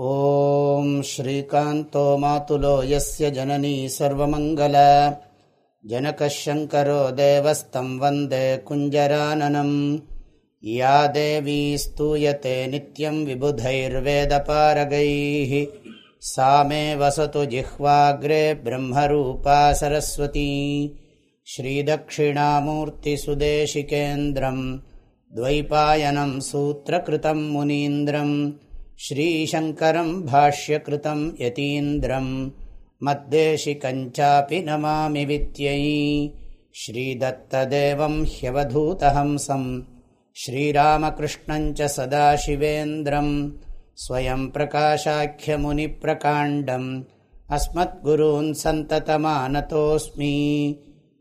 ॐ श्रीकान्तो मातुलो यस्य जननी सर्वमङ्गल। जनकः शङ्करो देवस्तं वन्दे कुञ्जराननम्। या देवी स्तूयते नित्यं विबुधैर्वेदपारगैः। सा मे वसतु जिह्वाग्रे ब्रह्मरूपा सरस्वती। श्रीदक्षिणामूर्तिसुदेशिकेन्द्रम् द्वैपायनं सूत्रकृतं मुनीन्द्रम् श्रीशङ्करम् भाष्यकृतम् यतीन्द्रम् मद्देशिकञ्चापि नमामि वित्यै श्रीदत्तदेवम् ह्यवधूतहंसम् श्रीरामकृष्णम् च सदाशिवेन्द्रम् स्वयम् प्रकाशाख्यमुनिप्रकाण्डम् अस्मद्गुरून् सन्ततमानतोऽस्मि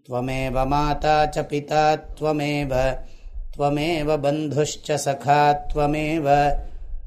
त्वमेव माता च पिता त्वमेव त्वमेव बन्धुश्च सखा त्वमेव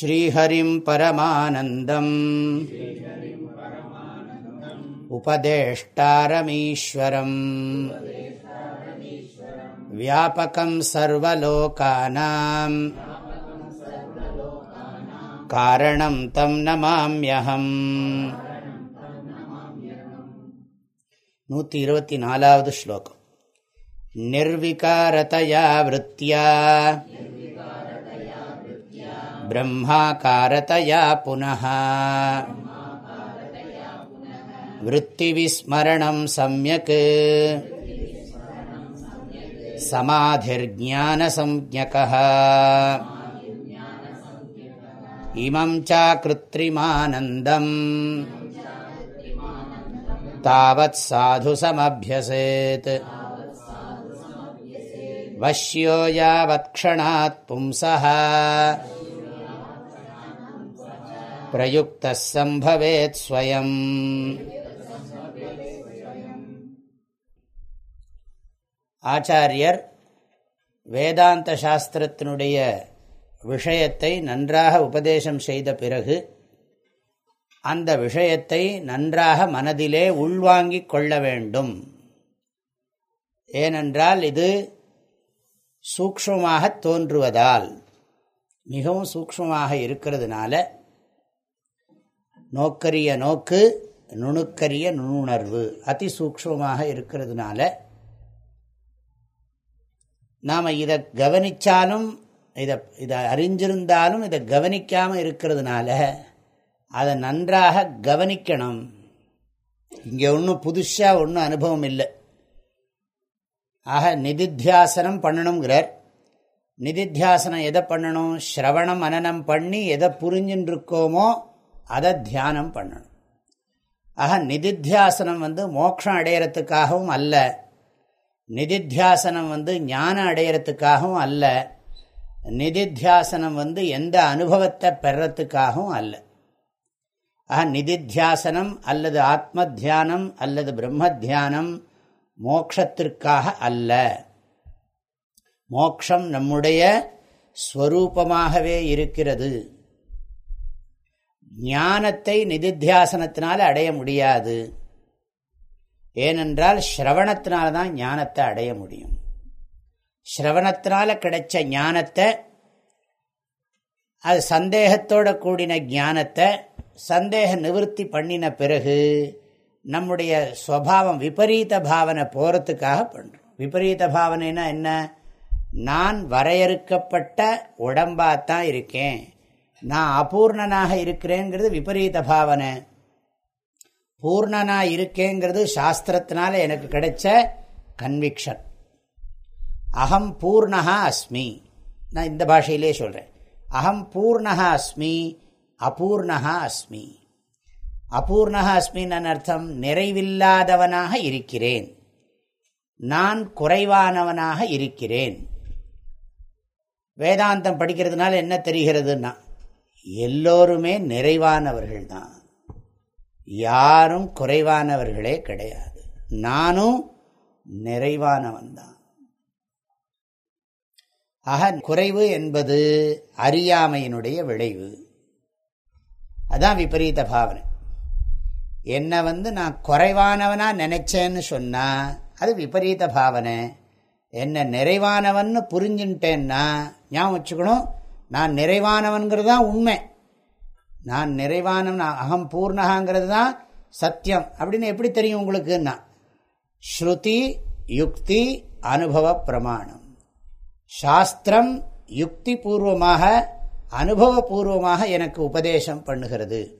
ஸ்ரீஹரிம் பரமானந்தம். உபதேஷ்டாரமீஸ்வரம். வியாபகம் சர்வலோகானாம். காரணம் தம் நமாமியகம். நூற்றி இருபத்தி நாலாவது ஸ்லோகம். நிர்விகாரதையா விருத்தியா. ब्रह्माकारतया पुनः वृत्तिविस्मरणं सम्यक् समाधिर्ज्ञानसंज्ञकः इमं चाकृत्रिमानन्दम् तावत् साधु समभ्यसेत् वश्यो यावत्क्षणात् पुंसः பிரயுக்தः சம்பவேத் ஸ்வயம் ஆச்சாரியர் வேதாந்த சாஸ்திரத்தினுடைய விஷயத்தை நன்றாக உபதேசம் செய்த பிறகு அந்த விஷயத்தை நன்றாக மனதிலே உள்வாங்கிக் கொள்ள வேண்டும். ஏனென்றால் இது சூக்ஷமாக தோன்றுவதால் மிகவும் சூக்ஷமாக இருக்கிறதுனால நோக்கரிய நோக்கு நுணுக்கரிய நுண்ணுணர்வு அதிசூக்ஷமாக இருக்கிறதுனால நாம் இதை கவனித்தாலும் இதை இதை அறிஞ்சிருந்தாலும் இதை கவனிக்காமல் இருக்கிறதுனால அதை நன்றாக கவனிக்கணும். இங்கே ஒன்றும் புதுசாக ஒன்றும் அனுபவம் இல்லை. ஆக நிதித்தியாசனம் பண்ணணுங்கிறார் நிதித்தியாசனம் எதை பண்ணணும்? ஸ்ரவணம் அனனம் பண்ணி எதை புரிஞ்சுன்னு இருக்கோமோ அதை தியானம் பண்ணணும். ஆக நிதித்தியாசனம் வந்து மோட்சம் அடையிறதுக்காகவும் அல்ல. நிதித்தியாசனம் வந்து ஞானம் அடையிறதுக்காகவும் அல்ல. நிதித்தியாசனம் வந்து எந்த அனுபவத்தை பெறத்துக்காகவும் அல்ல. ஆக நிதித்தியாசனம் அல்லது ஆத்ம தியானம் அல்லது பிரம்ம தியானம் மோக்ஷத்திற்காக அல்ல. மோக்ஷம் நம்முடைய ஸ்வரூபமாகவே இருக்கிறது. ஞானத்தை நிதித்தியாசனத்தினால் அடைய முடியாது. ஏனென்றால் ஸ்ரவணத்தினால தான் ஞானத்தை அடைய முடியும். ஸ்ரவணத்தினால கிடைச்ச ஞானத்தை அது சந்தேகத்தோட கூடின ஞானத்தை சந்தேக நிவர்த்தி பண்ணின பிறகு நம்முடைய ஸ்வபாவம் விபரீத பாவனை போகிறதுக்காக பண்ணுறோம் விபரீத பாவனைனா என்ன? நான் வரையறுக்கப்பட்ட உடம்பாத்தான் இருக்கேன். நான் அபூர்ணனாக இருக்கிறேங்கிறது விபரீத பாவனை. பூர்ணனா இருக்கேங்கிறது சாஸ்திரத்தினால எனக்கு கிடைச்ச கன்விக்ஷன் அகம் பூர்ணகா அஸ்மி. நான் இந்த பாஷையிலே சொல்கிறேன் அகம் பூர்ணகா அஸ்மி அபூர்ணகா அஸ்மி. அபூர்ணகா அஸ்மின்னு அர்த்தம்? நிறைவில்லாதவனாக இருக்கிறேன். நான் குறைவானவனாக இருக்கிறேன். வேதாந்தம் படிக்கிறதுனால என்ன தெரிகிறதுன்னா எல்லோருமே நிறைவானவர்கள் தான் யாரும் குறைவானவர்களே கிடையாது. நானும் நிறைவானவன் தான் ஆக குறைவு என்பது அறியாமையினுடைய விளைவு. அதான் விபரீத பாவனை. என்னை வந்து நான் குறைவானவனா நினைச்சேன்னு சொன்னா அது விபரீத பாவனை. என்ன நிறைவானவன் புரிஞ்சுட்டேன்னா ஞாபகம் வச்சுக்கணும் நான் நிறைவானவன்கிறது தான் உண்மை. நான் நிறைவானவன் அகம் பூர்ணகாங்கிறது தான் சத்தியம். அப்படின்னு எப்படி தெரியும் உங்களுக்குன்னா? ஸ்ருதி யுக்தி அனுபவ பிரமாணம். சாஸ்திரம் யுக்தி பூர்வமாக அனுபவபூர்வமாக எனக்கு உபதேசம் பண்ணுகிறது.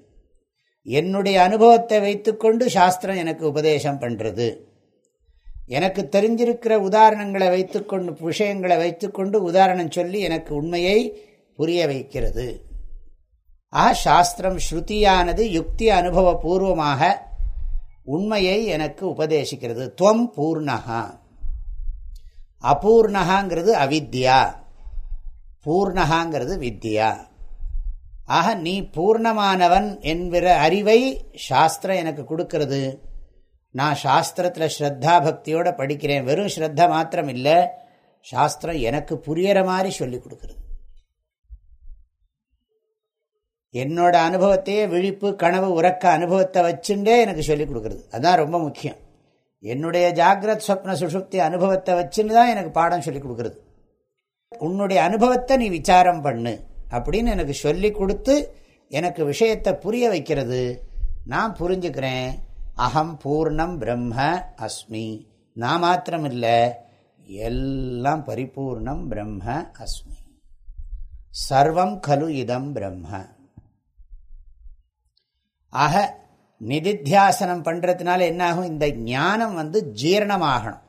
என்னுடைய அனுபவத்தை வைத்துக்கொண்டு சாஸ்திரம் எனக்கு உபதேசம் பண்ணுறது எனக்கு தெரிஞ்சிருக்கிற உதாரணங்களை வைத்துக்கொண்டு விஷயங்களை வைத்துக்கொண்டு உதாரணம் சொல்லி எனக்கு உண்மையை புரிய வைக்கிறது. ஆ சாஸ்திரம் ஸ்ருதியானது யுக்தி அனுபவ பூர்வமாக உண்மையை எனக்கு உபதேசிக்கிறது. துவம் பூர்ணகா அபூர்ணகாங்கிறது அவித்யா. பூர்ணகாங்கிறது வித்யா. ஆக நீ பூர்ணமானவன் என்கிற அறிவை சாஸ்திரம் எனக்கு கொடுக்கறது. நான் சாஸ்திரத்தில் ஸ்ரத்தா பக்தியோடு படிக்கிறேன். வெறும் ஸ்ரத்த மாத்திரம் இல்லை சாஸ்திரம் எனக்கு புரியற மாதிரி சொல்லி கொடுக்கறது. என்னோட அனுபவத்தையே விழிப்பு கனவு உறக்க அனுபவத்தை வச்சுட்டே எனக்கு சொல்லிக் கொடுக்குறது. அதுதான் ரொம்ப முக்கியம். என்னுடைய ஜாகிரத் சொப்ன சுஷுப்தி அனுபவத்தை வச்சுன்னு தான் எனக்கு பாடம் சொல்லிக் கொடுக்குறது. உன்னுடைய அனுபவத்தை நீ விசாரம் பண்ணு அப்படின்னு எனக்கு சொல்லி கொடுத்து எனக்கு விஷயத்தை புரிய வைக்கிறது. நான் புரிஞ்சுக்கிறேன். அகம் பூர்ணம் பிரம்ம அஸ்மி. நான் மாத்திரம் இல்லை எல்லாம் பரிபூர்ணம் பிரம்ம அஸ்மி. சர்வம் கலு இதம் பிரம்ம. ஆக நிதித்தியாசனம் பண்ணுறதுனால என்னாகும்? இந்த ஞானம் வந்து ஜீரணமாகணும்.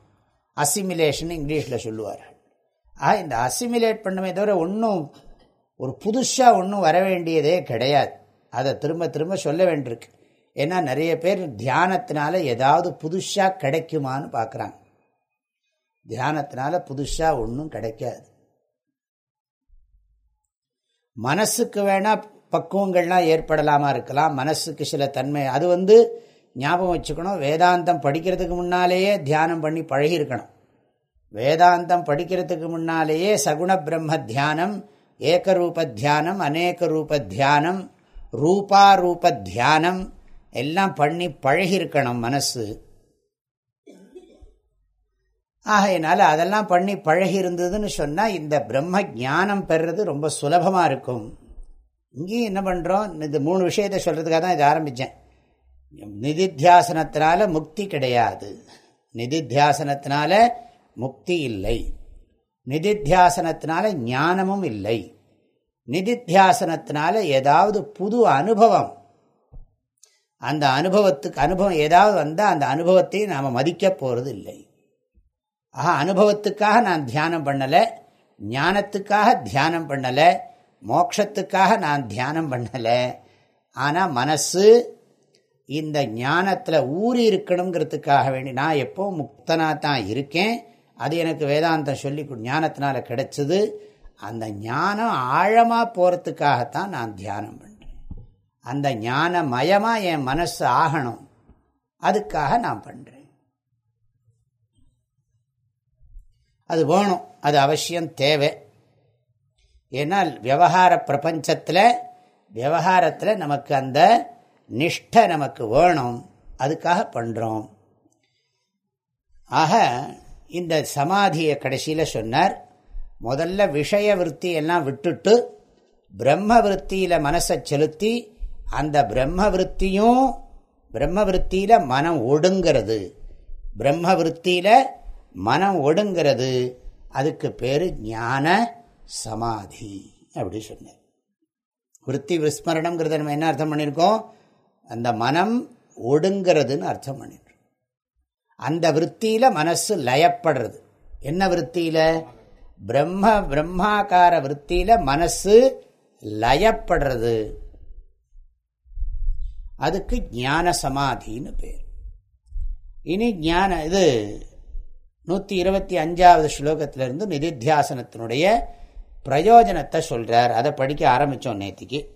அசிமிலேஷன் இங்கிலீஷில் சொல்லுவார்கள். ஆக இந்த அசிமிலேட் பண்ணுமே தவிர ஒன்றும் ஒரு புதுசாக ஒன்றும் வர வேண்டியதே கிடையாது. அதை திரும்ப திரும்ப சொல்ல வேண்டியிருக்கு. ஏன்னா நிறைய பேர் தியானத்தினால ஏதாவது புதுசாக கிடைக்குமான்னு பார்க்குறாங்க. தியானத்தினால புதுசாக ஒன்றும் கிடைக்காது. மனசுக்கு வேணால் பக்குவங்கள்லாம் ஏற்படலாமா இருக்கலாம். மனசுக்கு சில தன்மை. அது வந்து ஞாபகம் வச்சுக்கணும். வேதாந்தம் படிக்கிறதுக்கு முன்னாலேயே தியானம் பண்ணி பழகியிருக்கணும். வேதாந்தம் படிக்கிறதுக்கு முன்னாலேயே சகுண பிரம்ம தியானம் ஏகரூப தியானம் அநேக ரூப தியானம் ரூபாரூப தியானம் எல்லாம் பண்ணி பழகியிருக்கணும் மனசு. ஆகையினால அதெல்லாம் பண்ணி பழகி இருந்ததுன்னு சொன்னால் இந்த பிரம்ம ஜானம் பெறுறது ரொம்ப சுலபமாக இருக்கும். இங்கேயும் என்ன பண்ணுறோம் இந்த மூணு விஷயத்தை சொல்கிறதுக்காக தான் இதை ஆரம்பித்தேன் நிதித்தியாசனத்தினால முக்தி கிடையாது. நிதித்தியாசனத்தினால முக்தி இல்லை. நிதித்தியாசனத்தினால ஞானமும் இல்லை. நிதித்தியாசனத்தினால ஏதாவது புது அனுபவம். அந்த அனுபவத்துக்கு அனுபவம் ஏதாவது வந்தால் அந்த அனுபவத்தை நாம் மதிக்க போகிறது இல்லை ஆஹா அனுபவத்துக்காக நான் தியானம் பண்ணலை ஞானத்துக்காக தியானம் பண்ணலை மோக்ஷத்துக்காக நான் தியானம் பண்ணலை. ஆனால் மனசு இந்த ஞானத்தில் ஊறி இருக்கணுங்கிறதுக்காக வேண்டி நான் எப்போ முக்தனாக தான் இருக்கேன். அது எனக்கு வேதாந்தம் சொல்லி ஞானத்தினால கிடைச்சது. அந்த ஞானம் ஆழமாக போகிறதுக்காகத்தான் நான் தியானம் பண்ணுறேன் அந்த ஞானமயமாக என் மனசு ஆகணும். அதுக்காக நான் பண்ணுறேன் அது வேணும். அது அவசியம் தேவை. ஏன்னால் விவகார பிரபஞ்சத்தில் விவகாரத்தில் நமக்கு அந்த நிஷ்டை நமக்கு வேணும். அதுக்காக பண்ணுறோம் ஆக இந்த சமாதியை கடைசியில் சொன்னார் முதல்ல விஷய விற்பி எல்லாம் விட்டுட்டு பிரம்ம விற்த்தியில் மனசை செலுத்தி அந்த பிரம்ம விற்த்தியும் பிரம்ம விற்த்தியில் மனம் ஒடுங்கிறது. பிரம்ம விற்த்தியில் மனம் ஒடுங்கிறது. அதுக்கு பேர் ஞான சமாதி அப்படி சொன்னார். விற்பி விஸ்மரணம்ங்கிறத நம்ம என்ன அர்த்தம் பண்ணியிருக்கோம் அந்த மனம் ஒடுங்கிறதுன்னு அர்த்தம் பண்ணிடுறோம் அந்த விற்த்தியில் மனசு லயப்படுறது. என்ன விற்த்தியில் பிரம்ம பிரம்மாக்கார விற்த்தியில் மனசு லயப்படுறது. அதுக்கு ஞான சமாதின்னு பேர். இனி ஞான இது நூற்றி இருபத்தி அஞ்சாவது ஸ்லோகத்திலிருந்து நிதித்தியாசனத்தினுடைய பிரயோஜனத்தை சொல்கிறார் அதை படிக்க ஆரம்பித்தோம் நேற்றுக்கு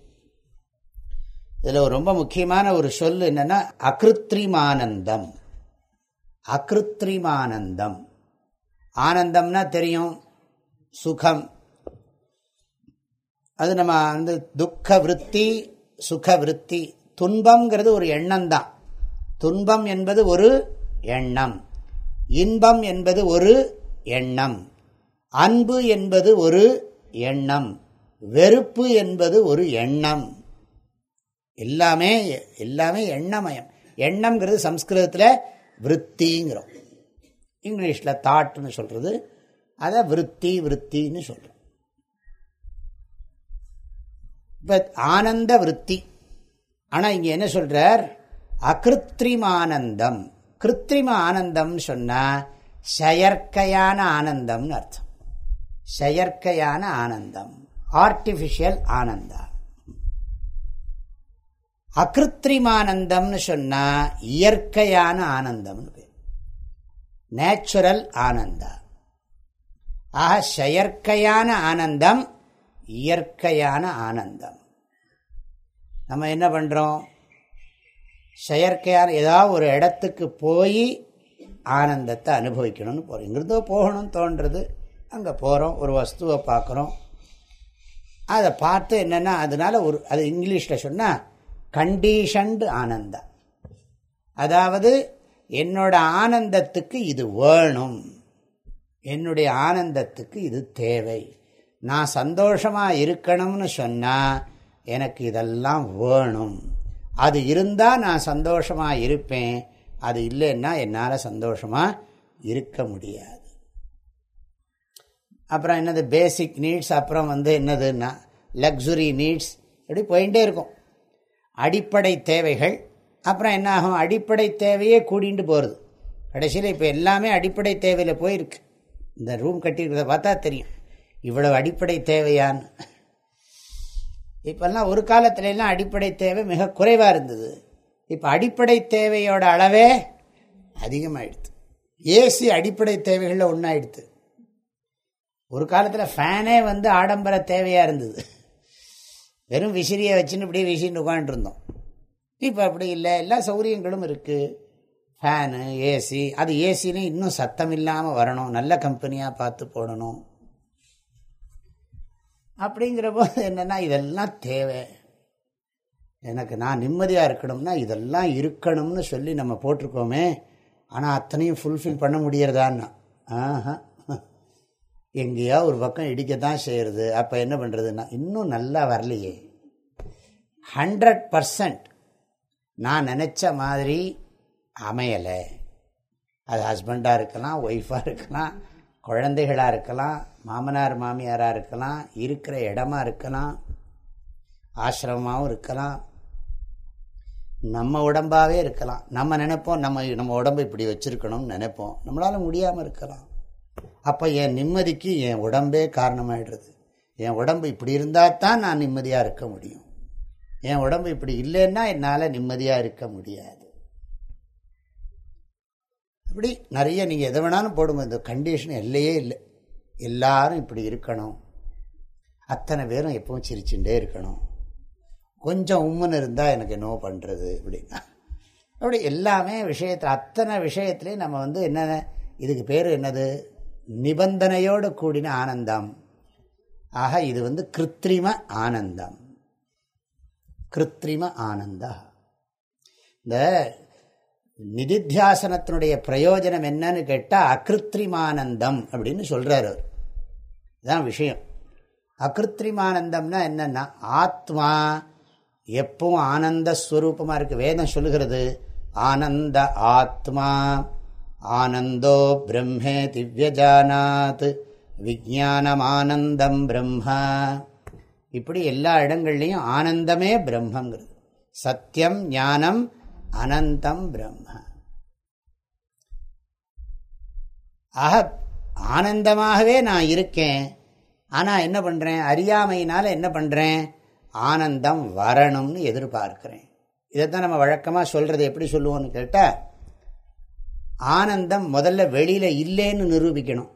இதில் ஒரு ரொம்ப முக்கியமான ஒரு சொல் என்னன்னா அகிருத்ரிமானந்தம். அகிருத்ரிமானந்தம். ஆனந்தம்னா தெரியும் சுகம். அது நம்ம வந்து துக்க விற்பி சுக விற்பி துன்பம்ங்கிறது ஒரு எண்ணம் தான் துன்பம் என்பது ஒரு எண்ணம். இன்பம் என்பது ஒரு எண்ணம். அன்பு என்பது ஒரு எண்ணம். வெறுப்பு என்பது ஒரு எண்ணம். எல்லாமே எல்லாமே எண்ணமயம். எண்ணம்ங்கிறது சம்ஸ்கிருதத்தில் விற்த்திங்கிறோம் இங்கிலீஷில் தாட்னு சொல்கிறது அதை விற்பி விற்த்தின்னு சொல்கிறோம் இப்போ ஆனந்த விற்பி ஆனால் இங்கே என்ன சொல்கிறார் அகிருத்ரிமானந்தம் கிருத்திரிம ஆனந்தம்னு சொன்னால் செயற்கையான ஆனந்தம்னு அர்த்தம். செயற்கையான ஆனந்தம் ஆர்டிஃபிஷியல் ஆனந்தம். அகிருத்திரிமானந்தம்னு சொன்னா இயற்கையான ஆனந்தம்னு பேர். நேச்சுரல் ஆனந்தா ஆக செயற்கையான ஆனந்தம் இயற்கையான ஆனந்தம். நம்ம என்ன பண்ணுறோம் செயற்கையான ஏதாவது ஒரு இடத்துக்கு போய் ஆனந்தத்தை அனுபவிக்கணும்னு போகிறோம் இங்கிருந்தோ போகணும்னு தோன்றது. அங்கே போகிறோம் ஒரு வஸ்துவை பார்க்குறோம் அதை பார்த்து என்னென்னா அதனால ஒரு அது இங்கிலீஷில் சொன்னால் கண்டிஷன்டு ஆனந்தம் அதாவது என்னோட ஆனந்தத்துக்கு இது வேணும். என்னுடைய ஆனந்தத்துக்கு இது தேவை. நான் சந்தோஷமாக இருக்கணும்னு சொன்னால் எனக்கு இதெல்லாம் வேணும். அது இருந்தால் நான் சந்தோஷமாக இருப்பேன். அது இல்லைன்னா என்னால் சந்தோஷமாக இருக்க முடியாது. அப்புறம் என்னது பேசிக் நீட்ஸ் அப்புறம் வந்து என்னதுன்னா லக்ஸுரி நீட்ஸ் இப்படி போயிட்டே இருக்கும். அடிப்படை தேவைகள் அப்புறம் என்ன ஆகும்? அடிப்படை தேவையே கூடிட்டு போகிறது கடைசியில் இப்போ எல்லாமே அடிப்படை தேவையில் போயிருக்கு. இந்த ரூம் கட்டியிருக்கிறத பார்த்தா தெரியும். இவ்வளவு அடிப்படை தேவையான்னு. இப்போல்லாம் ஒரு காலத்துலலாம் அடிப்படை தேவை மிக குறைவாக இருந்தது. இப்போ அடிப்படை தேவையோட அளவே அதிகமாகிடுது ஏசி அடிப்படை தேவைகளில் ஒன்றாயிடுது ஒரு காலத்தில் ஃபேனே வந்து ஆடம்பர தேவையாக இருந்தது. வெறும் விசிறியை வச்சுன்னு இப்படியே விசின்னு உட்காந்துருந்தோம் இப்போ அப்படி இல்லை. எல்லா சௌகரியங்களும் இருக்குது ஃபேனு ஏசி அது ஏசின்னு இன்னும் சத்தம் இல்லாமல் வரணும். நல்ல கம்பெனியாக பார்த்து போடணும். அப்படிங்கிற போது என்னென்னா இதெல்லாம் தேவை. எனக்கு நான் நிம்மதியாக இருக்கணும்னா இதெல்லாம் இருக்கணும்னு சொல்லி நம்ம போட்டிருக்கோமே. ஆனால் அத்தனையும் ஃபுல்ஃபில் பண்ண முடியறதான்னா. ஆஹா. எங்கேயா ஒரு பக்கம் இடிக்கத்தான் செய்கிறது அப்போ என்ன பண்ணுறதுன்னா இன்னும் நல்லா வரலையே. ஹண்ட்ரட் பர்சன்ட் நான் நினச்ச மாதிரி அமையலை. அது ஹஸ்பண்டாக இருக்கலாம் ஒய்ஃபாக இருக்கலாம் குழந்தைகளாக இருக்கலாம் மாமனார் மாமியாராக இருக்கலாம் இருக்கிற இடமா இருக்கலாம் ஆசிரமமாகவும் இருக்கலாம். நம்ம உடம்பாகவே இருக்கலாம். நம்ம நினைப்போம் நம்ம நம்ம உடம்பு இப்படி வச்சுருக்கணும்னு நினைப்போம். நம்மளால் முடியாமல் இருக்கலாம். அப்போ என் நிம்மதிக்கு என் உடம்பே காரணமாயிடுறது. என் உடம்பு இப்படி இருந்தால் தான் நான் நிம்மதியாக இருக்க முடியும். என் உடம்பு இப்படி இல்லைன்னா என்னால் நிம்மதியாக இருக்க முடியாது. இப்படி நிறைய நீங்கள் எதை வேணாலும் போடுங்க. இந்த கண்டிஷன் எல்லையே இல்லை. எல்லாரும் இப்படி இருக்கணும். அத்தனை பேரும் எப்பவும் சிரிச்சுட்டே இருக்கணும். கொஞ்சம் உம்முன்னு இருந்தால் எனக்கு என்னவோ பண்ணுறது இப்படின்னா அப்படி எல்லாமே விஷயத்தில் அத்தனை விஷயத்துலேயும் நம்ம வந்து என்ன இதுக்கு பேர் என்னது? நிபந்தனையோடு கூடின ஆனந்தம். ஆக இது வந்து கிருத்திரிம ஆனந்தம். கிருத்திரிம ஆனந்தா. இந்த நிதித்தியாசனத்தினுடைய பிரயோஜனம் என்னன்னு கேட்டால் அகிருத்திரிமானந்தம் அப்படின்னு சொல்கிறார் அவர். இதுதான் விஷயம். அகிருத்திரிமானந்தம்னா என்னன்னா ஆத்மா எப்பவும் ஆனந்த ஸ்வரூபமாக இருக்குது வேதம் சொல்லுகிறது ஆனந்த ஆத்மா ஆனந்தோ பிரம்மே திவ்யஜானாத். விஜானமானந்தம் பிரம்மா. இப்படி எல்லா இடங்கள்லையும் ஆனந்தமே பிரம்மங்கிறது. சத்தியம் ஞானம் அனந்தம் பிரம்ம. ஆக ஆனந்தமாகவே நான் இருக்கேன். ஆனால் என்ன பண்ணுறேன் அறியாமையினால் என்ன பண்ணுறேன் ஆனந்தம் வரணும்னு எதிர்பார்க்குறேன். இதைத்தான் நம்ம வழக்கமாக சொல்கிறது எப்படி சொல்லுவோன்னு கேட்டால் ஆனந்தம் முதல்ல வெளியில் இல்லைன்னு நிரூபிக்கணும்.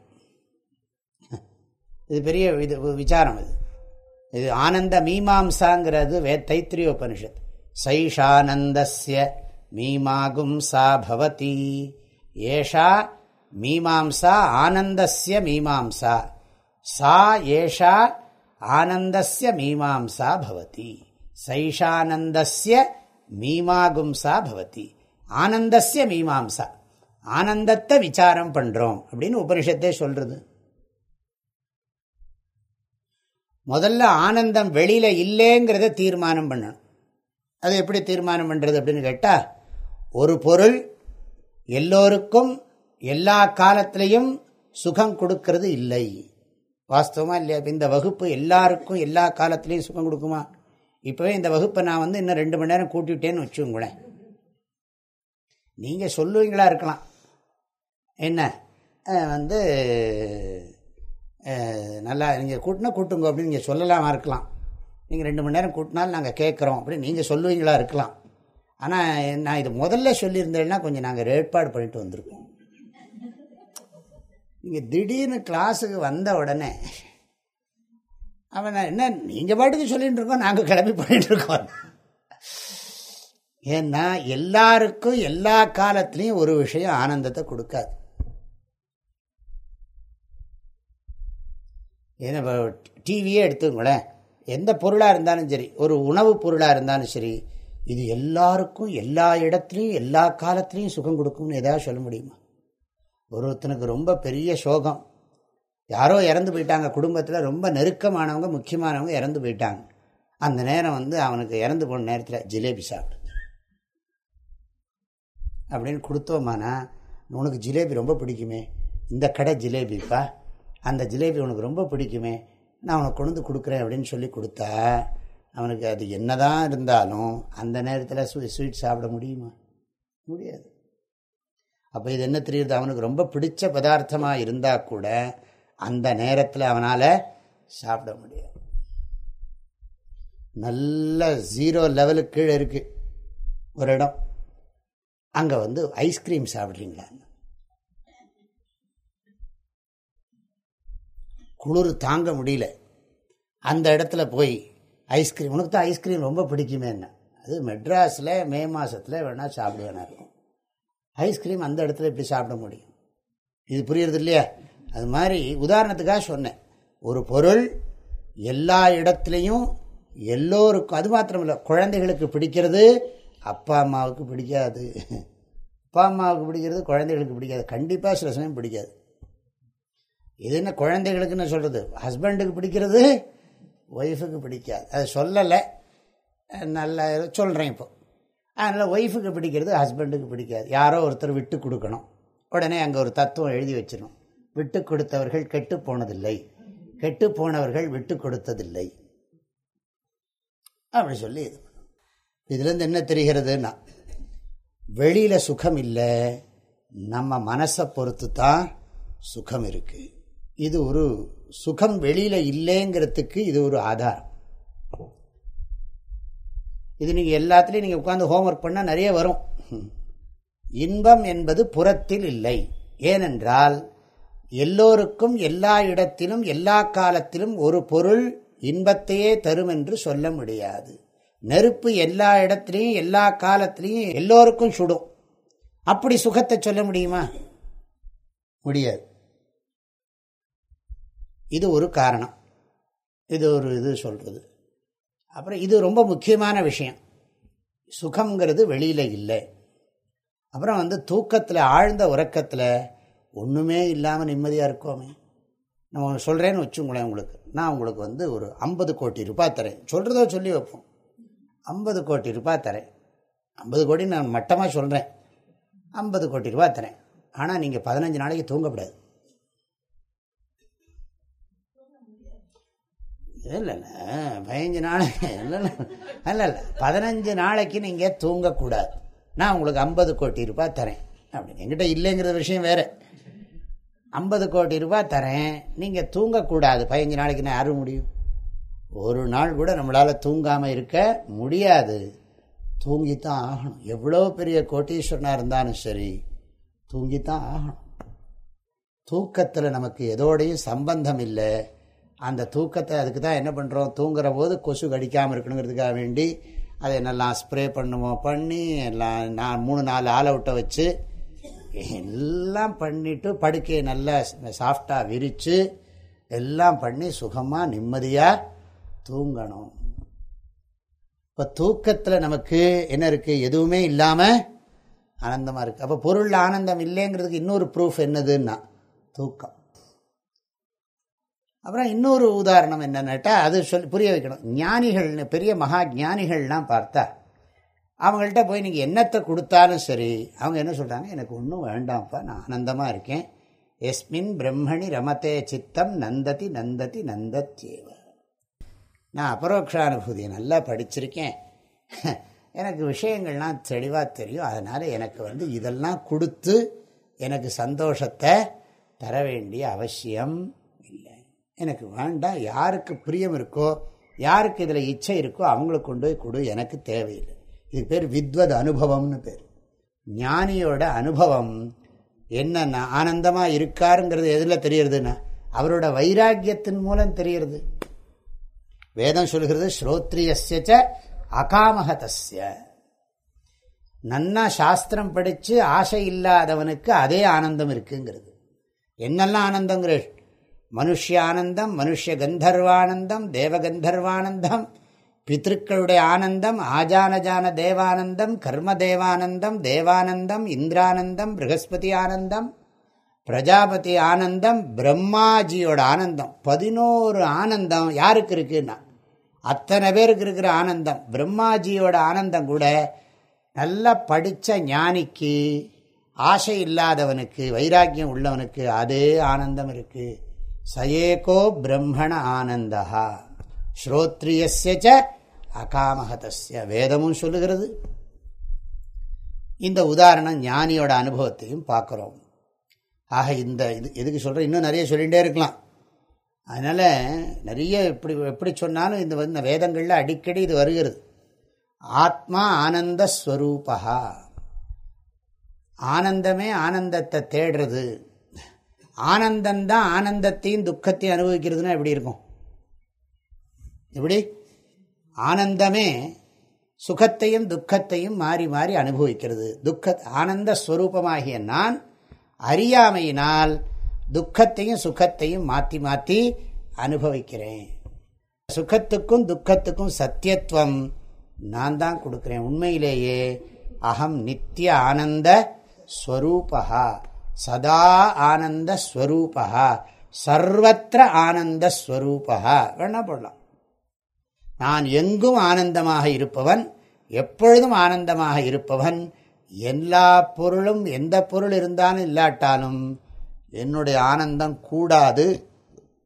இது பெரிய இது விசாரம் இது. இது ஆனந்த மீமாம்சாங்கிறது வே தைத்திரிய உபனிஷத் சைஷானந்தஸ்ய மீமாகும்சா பவதி. ஏஷா மீமாம்சா ஆனந்தஸ்ய மீமாம்சா. சா ஏஷா ஆனந்தஸ்ய மீமாம்சா பவதி. சைஷானந்தஸ்ய மீமாகும்சா பவதி. ஆனந்தஸ்ய மீமாம்சா. ஆனந்தத்தை விசாரம் பண்றோம் அப்படின்னு உபனிஷத்தே சொல்றது. முதல்ல ஆனந்தம் வெளியில இல்லைங்கிறத தீர்மானம் பண்ணணும். அது எப்படி தீர்மானம் பண்றது அப்படின்னு கேட்டா ஒரு பொருள் எல்லோருக்கும் எல்லா காலத்திலையும் சுகம் கொடுக்கறது இல்லை. வாஸ்தவமா இல்லையா? இந்த வகுப்பு எல்லாருக்கும் எல்லா காலத்திலையும் சுகம் கொடுக்குமா? இப்போவே இந்த வகுப்பை நான் வந்து இன்னும் ரெண்டு மணி நேரம் கூட்டிவிட்டேன்னு வச்சுங்களேன் நீங்கள் சொல்லுவீங்களா இருக்கலாம். என்ன? வந்து நல்லா நீங்கள் கூட்டினா கூட்டுங்க அப்படின்னு நீங்கள் சொல்லலாமா இருக்கலாம். நீங்கள் ரெண்டு மணி நேரம் கூட்டினாலும் நாங்கள் கேட்குறோம் அப்படின்னு நீங்கள் சொல்லுவீங்களா இருக்கலாம். ஆனால் நான் இது முதல்ல சொல்லியிருந்தேன்னா கொஞ்சம் நாங்கள் ஏற்பாடு பண்ணிட்டு வந்திருக்கோம். நீங்கள் திடீர்னு கிளாஸுக்கு வந்த உடனே அவன் என்ன நீங்கள் பாட்டுக்கு சொல்லிகிட்டு இருக்கோம் நாங்கள் கிளம்பி பண்ணிட்டு இருக்கோம். ஏன்னா எல்லாருக்கும் எல்லா காலத்துலேயும் ஒரு விஷயம் ஆனந்தத்தை கொடுக்காது. ஏன்னா டிவியே எடுத்துங்களேன் எந்த பொருளாக இருந்தாலும் சரி ஒரு உணவு பொருளாக இருந்தாலும் சரி இது எல்லாருக்கும் எல்லா இடத்துலையும் எல்லா காலத்துலேயும் சுகம் கொடுக்கும்னு எதாவது சொல்ல முடியுமா? ஒருத்தனுக்கு ரொம்ப பெரிய சோகம். யாரோ இறந்து போயிட்டாங்க குடும்பத்தில் ரொம்ப நெருக்கமானவங்க முக்கியமானவங்க இறந்து போயிட்டாங்க. அந்த நேரம் வந்து அவனுக்கு இறந்து போன நேரத்தில் ஜிலேபி சாப்பிடு. அப்படின்னு கொடுத்தோமானா உனக்கு ஜிலேபி ரொம்ப பிடிக்குமே இந்த கடை ஜிலேபிப்பா? அந்த ஜிலேபி உனக்கு ரொம்ப பிடிக்குமே நான் உனக்கு கொண்டு வந்து கொடுக்குறேன் அப்படின்னு சொல்லி கொடுத்தா அவனுக்கு அது என்னதான் இருந்தாலும் அந்த நேரத்தில் ஸ்வீட் சாப்பிட முடியுமா? முடியாது. அப்போ இது என்ன தெரியுது? அவனுக்கு ரொம்ப பிடிச்ச பதார்த்தமாக இருந்தால் கூட அந்த நேரத்தில் அவனால் சாப்பிட முடியாது. நல்ல ஜீரோ லெவலுக்கு கீழே இருக்குது ஒரு இடம். அங்கே வந்து ஐஸ்கிரீம் சாப்பிட்றீங்களா? குளிர் தாங்க முடியல. அந்த இடத்துல போய் ஐஸ்கிரீம் உனக்கு தான் ஐஸ்கிரீம் ரொம்ப பிடிக்குமே என்ன? அது மெட்ராஸில் மே மாதத்தில் வேணால் சாப்பிடுவேனா இருக்கும் ஐஸ்கிரீம் அந்த இடத்துல எப்படி சாப்பிட முடியும்? இது புரியுறது இல்லையா? அது மாதிரி உதாரணத்துக்காக சொன்னேன். ஒரு பொருள் எல்லா இடத்துலையும் எல்லோருக்கும் அது மாத்திரம் இல்லை குழந்தைகளுக்கு பிடிக்கிறது அப்பா அம்மாவுக்கு பிடிக்காது. அப்பா அம்மாவுக்கு பிடிக்கிறது குழந்தைகளுக்கு பிடிக்காது. கண்டிப்பாக சில சமயம் பிடிக்காது. இது என்ன குழந்தைகளுக்குன்னு சொல்கிறது ஹஸ்பண்டுக்கு பிடிக்கிறது ஒய்ஃபுக்கு பிடிக்காது. அது சொல்லலை. நல்ல சொல்கிறேன் இப்போ. அதனால் ஒய்ஃபுக்கு பிடிக்கிறது ஹஸ்பண்டுக்கு பிடிக்காது. யாரோ ஒருத்தர் விட்டு கொடுக்கணும். உடனே அங்கே ஒரு தத்துவம் எழுதி வச்சிடணும். விட்டு கொடுத்தவர்கள் கெட்டு போனதில்லை. கெட்டு போனவர்கள் விட்டு கொடுத்ததில்லை. அப்படி சொல்லி இது இதுலேருந்து என்ன தெரிகிறதுனா வெளியில் சுகம் இல்லை நம்ம மனசை பொறுத்து தான் சுகம் இருக்குது இது ஒரு சுகம் வெளியில் இல்லைங்கிறதுக்கு இது ஒரு ஆதாரம். இது நீங்கள் எல்லாத்துலேயும் நீங்கள் உட்காந்து ஹோம்ஒர்க் பண்ணால் நிறைய வரும். இன்பம் என்பது புறத்தில் இல்லை. ஏனென்றால் எல்லோருக்கும் எல்லா இடத்திலும் எல்லா காலத்திலும் ஒரு பொருள் இன்பத்தையே தரும் என்று சொல்ல முடியாது. நெருப்பு எல்லா இடத்துலையும் எல்லா காலத்திலையும் எல்லோருக்கும் சுடும். அப்படி சுகத்தை சொல்ல முடியுமா? முடியாது. இது ஒரு காரணம். இது ஒரு இது சொல்கிறது அப்புறம் இது ரொம்ப முக்கியமான விஷயம். சுகங்கிறது வெளியில் இல்லை. அப்புறம் வந்து தூக்கத்தில் ஆழ்ந்த உறக்கத்தில் ஒன்றுமே இல்லாமல் நிம்மதியாக இருக்கோமே. நான் சொல்கிறேன்னு வச்சுங்களேன் உங்களுக்கு. நான் உங்களுக்கு வந்து ஒரு ஐம்பது கோடி ரூபாய் தரேன். சொல்கிறதோ சொல்லி வைப்போம். ஐம்பது கோடி ரூபாய் தரேன். ஐம்பது கோடி நான் மட்டமாக சொல்கிறேன் ஐம்பது கோடி ரூபாய் தரேன். ஆனால் நீங்கள் பதினஞ்சு நாளைக்கு தூங்கக்கூடாது. இல்லை இல்லை பதினஞ்சு நாளைக்கு இல்லை இல்லை இல்லை பதினஞ்சு நாளைக்கு நீங்கள் தூங்கக்கூடாது. நான் உங்களுக்கு ஐம்பது கோடி ரூபாய் தரேன். அப்படின்னு. என்கிட்ட இல்லைங்கிற விஷயம் வேறு. ஐம்பது கோடி ரூபாய் தரேன். நீங்கள் தூங்கக்கூடாது. பதினஞ்சு நாளைக்கு நான் யாரும் முடியும்? ஒரு நாள் கூட நம்மளால் தூங்காமல் இருக்க முடியாது. தூங்கித்தான் ஆகணும். எவ்வளோ பெரிய கோட்டீஸ்வரனாக இருந்தாலும் சரி தூங்கித்தான் ஆகணும். தூக்கத்தில் நமக்கு எதோடையும் சம்பந்தம் இல்லை. அந்த தூக்கத்தை அதுக்கு தான் என்ன பண்ணுறோம் தூங்குற போது கொசு கடிக்காமல் இருக்கணுங்கிறதுக்காக வேண்டி அதை என்னெல்லாம் ஸ்ப்ரே பண்ணுவோம்? பண்ணி எல்லாம் நான் மூணு நாலு ஆள் அவுட்டை வச்சு எல்லாம் பண்ணிவிட்டு படுக்கையை நல்லா சாஃப்டாக விரித்து எல்லாம் பண்ணி சுகமாக நிம்மதியாக தூங்கணும். இப்போ தூக்கத்தில் நமக்கு என்ன இருக்குது எதுவுமே இல்லாமல் ஆனந்தமாக இருக்குது அப்போ பொருளில் ஆனந்தம் இல்லைங்கிறதுக்கு இன்னொரு ப்ரூஃப் என்னதுன்னா தூக்கம். அப்புறம் இன்னொரு உதாரணம் என்னென்னட்டா அது சொல்லி புரிய வைக்கணும். ஞானிகள்னு பெரிய மகா ஞானிகள்லாம் பார்த்தா அவங்கள்ட்ட போய் நீங்கள் என்னத்தை கொடுத்தாலும் சரி அவங்க என்ன சொல்கிறாங்க எனக்கு ஒன்றும் வேண்டாம்ப்பா நான் ஆனந்தமாக இருக்கேன். எஸ்மின் பிரம்மணி ரமத்தே சித்தம் நந்ததி நந்ததி நந்தத்யேவ. நான் அபரோக்ஷானுபூதியை நல்லா படிச்சிருக்கேன். எனக்கு விஷயங்கள்லாம் தெளிவாக தெரியும். அதனால் எனக்கு வந்து இதெல்லாம் கொடுத்து எனக்கு சந்தோஷத்தை தர வேண்டிய அவசியம். எனக்கு வேண்டாம் யாருக்கு பிரியம் இருக்கோ யாருக்கு இதில் இச்சை இருக்கோ அவங்களுக்கு கொண்டு போய் கொடு எனக்கு தேவையில்லை. இதுக்கு பேர் வித்வத் அனுபவம்னு பேர். ஞானியோட அனுபவம் என்னென்ன ஆனந்தமாக இருக்காருங்கிறது எதில் தெரியறதுன்னா அவரோட வைராக்கியத்தின் மூலம் தெரியறது. வேதம் சொல்கிறது ஸ்ரோத்ரியச அகாமகதஸ்ய. நன்னா சாஸ்திரம் படித்து ஆசை இல்லாதவனுக்கு அதே ஆனந்தம் இருக்குங்கிறது. என்னெல்லாம் ஆனந்தங்கிற மனுஷியானந்தம் ஆனந்தம் மனுஷ கந்தர்வானந்தம் தேவகந்தர்வானந்தம் பித்திருக்களுடைய ஆனந்தம் ஆஜானஜான தேவானந்தம் கர்ம தேவானந்தம் தேவானந்தம் இந்திரானந்தம் ப்ரகஸ்பதி ஆனந்தம் பிரஜாபதி ஆனந்தம் பிரம்மாஜியோட ஆனந்தம். பதினோரு ஆனந்தம் யாருக்கு இருக்குன்னா அத்தனை பேருக்கு இருக்கிற ஆனந்தம். பிரம்மாஜியோட ஆனந்தம் கூட நல்லா படித்த ஞானிக்கு ஆசை இல்லாதவனுக்கு வைராக்கியம் உள்ளவனுக்கு அதே ஆனந்தம் இருக்குது சயேகோ பிரம்மண ஆனந்தா. ஸ்ரோத்ரியச அகாமகதஸ்ய. வேதமும் சொல்லுகிறது. இந்த உதாரணம் ஞானியோட அனுபவத்தையும் பார்க்குறோம். ஆக இந்த இது எதுக்கு சொல்கிறேன் இன்னும் நிறைய சொல்லிகிட்டே இருக்கலாம். அதனால் நிறைய எப்படி எப்படி சொன்னாலும் இந்த இந்த வேதங்களில் அடிக்கடி இது வருகிறது. ஆத்மா ஆனந்த ஸ்வரூபா ஆனந்தமே ஆனந்தத்தை தேடுறது. ஆனந்தந்தான் ஆனந்தத்தையும் துக்கத்தையும் அனுபவிக்கிறதுனா எப்படி இருக்கும்? எப்படி? ஆனந்தமே சுகத்தையும் துக்கத்தையும் மாறி மாறி அனுபவிக்கிறது. துக்க ஆனந்த ஸ்வரூபமாகிய நான் அறியாமையினால் துக்கத்தையும் சுகத்தையும் மாற்றி மாற்றி அனுபவிக்கிறேன். சுகத்துக்கும் துக்கத்துக்கும் சத்தியத்துவம் நான் தான் கொடுக்குறேன். உண்மையிலேயே அகம் நித்திய ஆனந்த ஸ்வரூபா சதா ஆனந்த ஸ்வரூபா. சர்வத்திர ஆனந்த ஸ்வரூபா. வேணா போடலாம். நான் எங்கும் ஆனந்தமாக இருப்பவன் எப்பொழுதும் ஆனந்தமாக இருப்பவன் எல்லா பொருளும் எந்த பொருள் இருந்தாலும் இல்லாட்டாலும் என்னுடைய ஆனந்தம் கூடாது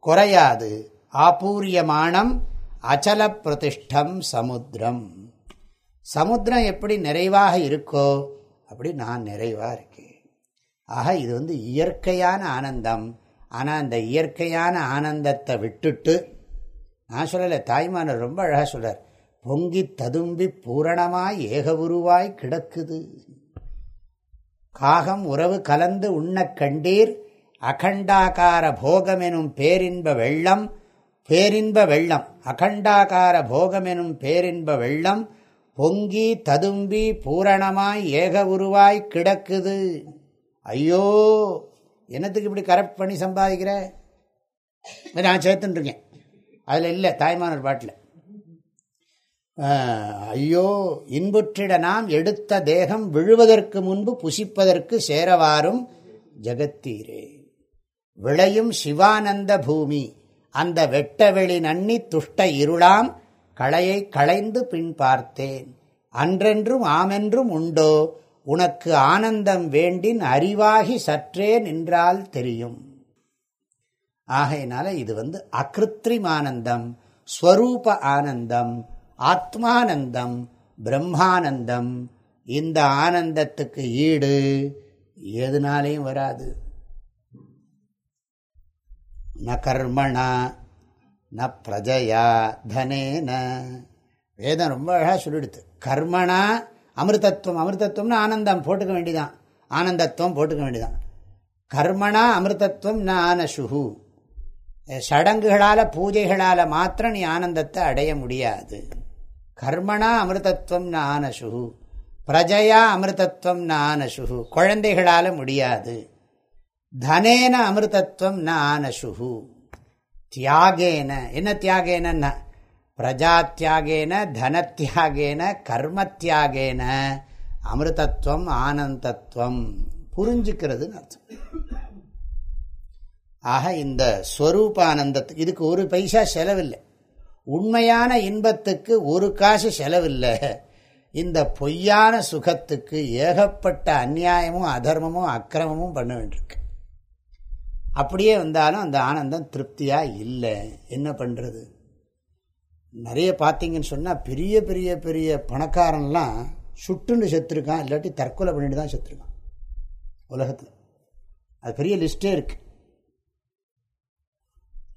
குறையாது. ஆபூரியமானம் அச்சல பிரதிஷ்டம் சமுத்திரம். சமுத்திரம் எப்படி நிறைவாக இருக்கோ அப்படி நான் நிறைவாக இருக்கேன். ஆக இது வந்து இயற்கையான ஆனந்தம். ஆனால் அந்த இயற்கையான ஆனந்தத்தை விட்டுட்டு நான் சொல்லலை தாய்மானர் ரொம்ப அழகாக சொல்கிறார் பொங்கி ததும்பி பூரணமாய் ஏக உருவாய் கிடக்குது. காகம் உறவு கலந்து உண்ணக் கண்டீர். அகண்டாகார போகமெனும் பேரின்ப வெள்ளம். பேரின்ப வெள்ளம். அகண்டாகார போகமெனும் பேரின்ப வெள்ளம். பொங்கி ததும்பி பூரணமாய் ஏக உருவாய் கிடக்குது. ஐயோ என்னத்துக்கு இப்படி கரெக்ட் பண்ணி சம்பாதிக்கிற? நான் சேர்த்துட்டுருக்கேன் அதில் இல்லை தாய்மானர் பாட்டில். ஐயோ இன்புற்றிட நாம் எடுத்த தேகம் விழுவதற்கு முன்பு புசிப்பதற்கு சேரவாறும் ஜகத்தீரே. விளையும் சிவானந்த பூமி அந்த வெட்டவெளி நன்னி துஷ்ட இருளாம் களையை களைந்து பின் பார்த்தேன். அன்றென்றும் ஆமென்றும் உண்டோ? உனக்கு ஆனந்தம் வேண்டின் அறிவாகி சற்றே நின்றால் தெரியும். ஆகையினால இது வந்து அகிருத்ரிமானந்தம் ஸ்வரூப ஆனந்தம் ஆத்மானந்தம் பிரம்மானந்தம். இந்த ஆனந்தத்துக்கு ஈடு எதுனாலையும் வராது. ந கர்மணா ந பிரஜயா தனேன. வேதம் ரொம்ப அழகாக சொல்லிடுது. கர்மணா அமிர்தத்துவம் அமிர்தத்துவம்னு ஆனந்தம் போட்டுக்க வேண்டிதான். ஆனந்தத்துவம் போட்டுக்க வேண்டிதான். கர்மனா அமிர்தத்துவம் ந ஆனசுகு சடங்குகளால் பூஜைகளால் மாத்திரம் நீ ஆனந்தத்தை அடைய முடியாது. கர்மணா அமிர்தத்வம் ஆனசுகு பிரஜையா அமிர்தத்வம் ஆனசுகு குழந்தைகளால் முடியாது. தனேன அமிர்தத்வம் ஆனசுகு தியாகேன. என்ன தியாகேன பிரஜா தியாகேன தனத்தியாகேன கர்மத்தியாகேன அமிர்தத்வம் ஆனந்தத்வம் புரிஞ்சுக்கிறதுன்னு அர்த்தம். ஆக இந்த ஸ்வரூபானந்தத்துக்கு இதுக்கு ஒரு பைசா செலவில்லை. உண்மையான இன்பத்துக்கு ஒரு காசு செலவில்லை. இந்த பொய்யான சுகத்துக்கு ஏகப்பட்ட அந்நியாயமும் அதர்மமும் அக்கிரமமும் பண்ண வேண்டியிருக்கு. அப்படியே வந்தாலும் அந்த ஆனந்தம் திருப்தியாக இல்லை. என்ன பண்ணுறது நிறைய பார்த்தீங்கன்னு சொன்னால் பெரிய பெரிய பெரிய பணக்காரன்லாம் சுட்டுன்னு செத்துருக்கான் இல்லாட்டி தற்கொலை பண்ணிட்டு தான் செத்துருக்கான். உலகத்தில். அது பெரிய லிஸ்டே இருக்குது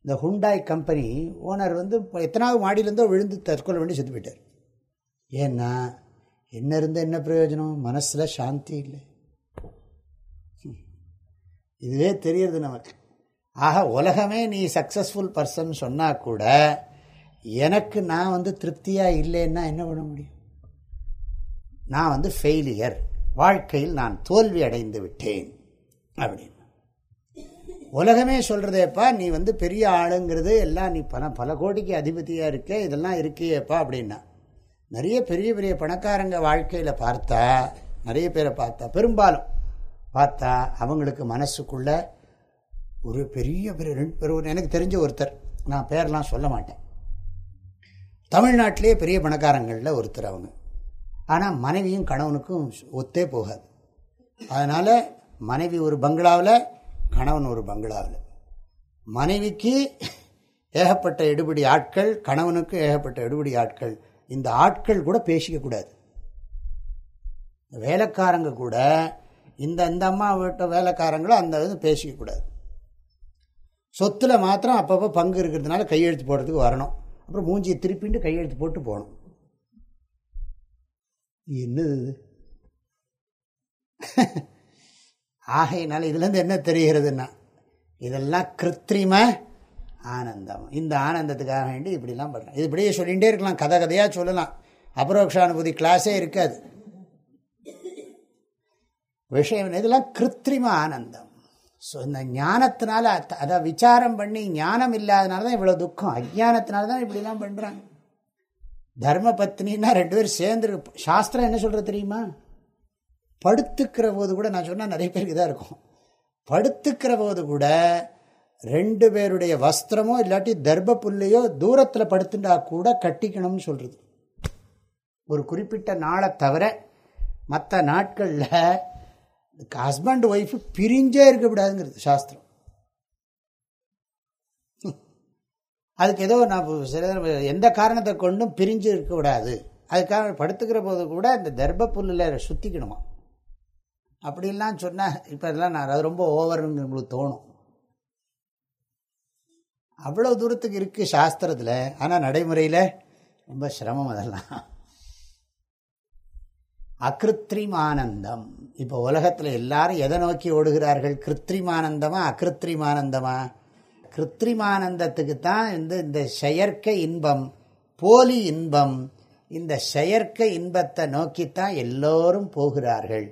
இந்த ஹுண்டாய் கம்பெனி ஓனர் வந்து எத்தனாவது மாடியிலேருந்தோ விழுந்து தற்கொலை பண்ணி செத்து போயிட்டார். ஏன்னா என்ன இருந்த என்ன பிரயோஜனம்? மனசில் சாந்தி இல்லை. இதுவே தெரியுது நமக்கு. ஆக உலகமே நீ சக்ஸஸ்ஃபுல் பர்சன் சொன்னால் கூட எனக்கு நான் வந்து திருப்தியாக இல்லைன்னா என்ன பண்ண முடியும்? நான் வந்து ஃபெயிலியர் வாழ்க்கையில் நான் தோல்வி அடைந்து விட்டேன். அப்படின்னு. உலகமே சொல்கிறதேப்பா நீ வந்து பெரிய ஆளுங்கிறது எல்லாம் நீ பல பல கோடிக்கு அதிபதியாக இருக்க இதெல்லாம் இருக்கியேப்பா அப்படின்னா. நிறைய பெரிய பெரிய பணக்காரங்க வாழ்க்கையில் பார்த்தா நிறைய பேரை பார்த்தா பெரும்பாலும் பார்த்தா அவங்களுக்கு மனசுக்குள்ள ஒரு பெரிய பெரிய ரெண்டு பேர் எனக்கு தெரிஞ்ச ஒருத்தர் நான் பேரெலாம் சொல்ல மாட்டேன். தமிழ்நாட்டிலே பெரிய பணக்காரங்களில் ஒருத்தர் அவங்க. ஆனால் மனைவியும் கணவனுக்கும் ஒத்தே போகாது. அதனால் மனைவி ஒரு பங்களாவில் கணவன் ஒரு பங்களாவில். மனைவிக்கு ஏகப்பட்ட எடுபடி ஆட்கள் கணவனுக்கு ஏகப்பட்ட எடுபடி ஆட்கள். இந்த ஆட்கள் கூட பேசிக்கக்கூடாது வேலைக்காரங்க கூட இந்த இந்த அம்மா வீட்டை வேலைக்காரங்களும் அந்த இது பேசிக்கக்கூடாது சொத்தில் மாத்திரம் அப்பப்போ பங்கு இருக்கிறதுனால கையெழுத்து போடுறதுக்கு வரணும். அப்புறம் மூஞ்சியை திருப்பிட்டு கையெழுத்து போட்டு போகணும். என்னது ஆகையினால இதுலேருந்து என்ன தெரிகிறதுன்னா இதெல்லாம் கிருத்திரிம ஆனந்தம். இந்த ஆனந்தத்துக்காக வேண்டி இப்படிலாம் பண்ணுறேன் இது இப்படியே சொல்லிகிட்டே இருக்கலாம் கதை கதையாக சொல்லலாம். அபரோக்ஷானுபூதி கிளாஸே இருக்காது. விஷயம் இதெல்லாம் கிருத்திரிம ஆனந்தம். ஸோ இந்த ஞானத்தினால அதை விசாரம் பண்ணி ஞானம் இல்லாதனால தான் இவ்வளோ துக்கம். அஜானத்தினால தான் இப்படிலாம் பண்ணுறாங்க தர்ம பத்னின்னா ரெண்டு பேரும் சேர்ந்து சாஸ்திரம் என்ன சொல்கிறது தெரியுமா? படுத்துக்கிற போது கூட நான் சொன்னால் நிறைய பேருக்கு தான் இருக்கும். படுத்துக்கிற போது கூட ரெண்டு பேருடைய வஸ்திரமோ இல்லாட்டி தர்ப புல்லையோ தூரத்தில் படுத்துட்டா கூட கட்டிக்கணும்னு சொல்கிறது ஒரு குறிப்பிட்ட நாளை தவிர மற்ற நாட்களில் ஹஸ்பண்ட் ஒய்ஃப் பிரிஞ்சே இருக்கக்கூடாதுங்கிறது சாஸ்திரம். அதுக்கு ஏதோ நான் சில எந்த காரணத்தை கொண்டும் பிரிஞ்சு இருக்கக்கூடாது அதுக்காக படுத்துக்கிற போது கூட இந்த தர்ப புல்லில் சுற்றிக்கணுமா அப்படின்லாம் சொன்னால் இப்போ இதெல்லாம் நான் அது ரொம்ப ஓவர்னு உங்களுக்கு தோணும். அவ்வளோ தூரத்துக்கு இருக்குது சாஸ்திரத்தில் ஆனால் நடைமுறையில் ரொம்ப சிரமம் அதெல்லாம். அகிருத்ரிமானந்தம். இப்போ உலகத்தில் எல்லாரும் எதை நோக்கி ஓடுகிறார்கள்? கிருத்ரிமானந்தமா அகிருத்ரிமானந்தமா? கிருத்ரிமானந்தத்துக்கு தான் இந்த இந்த செயற்கை இன்பம் போலி இன்பம் இந்த செயற்கை இன்பத்தை நோக்கித்தான் எல்லோரும் போகிறார்கள்.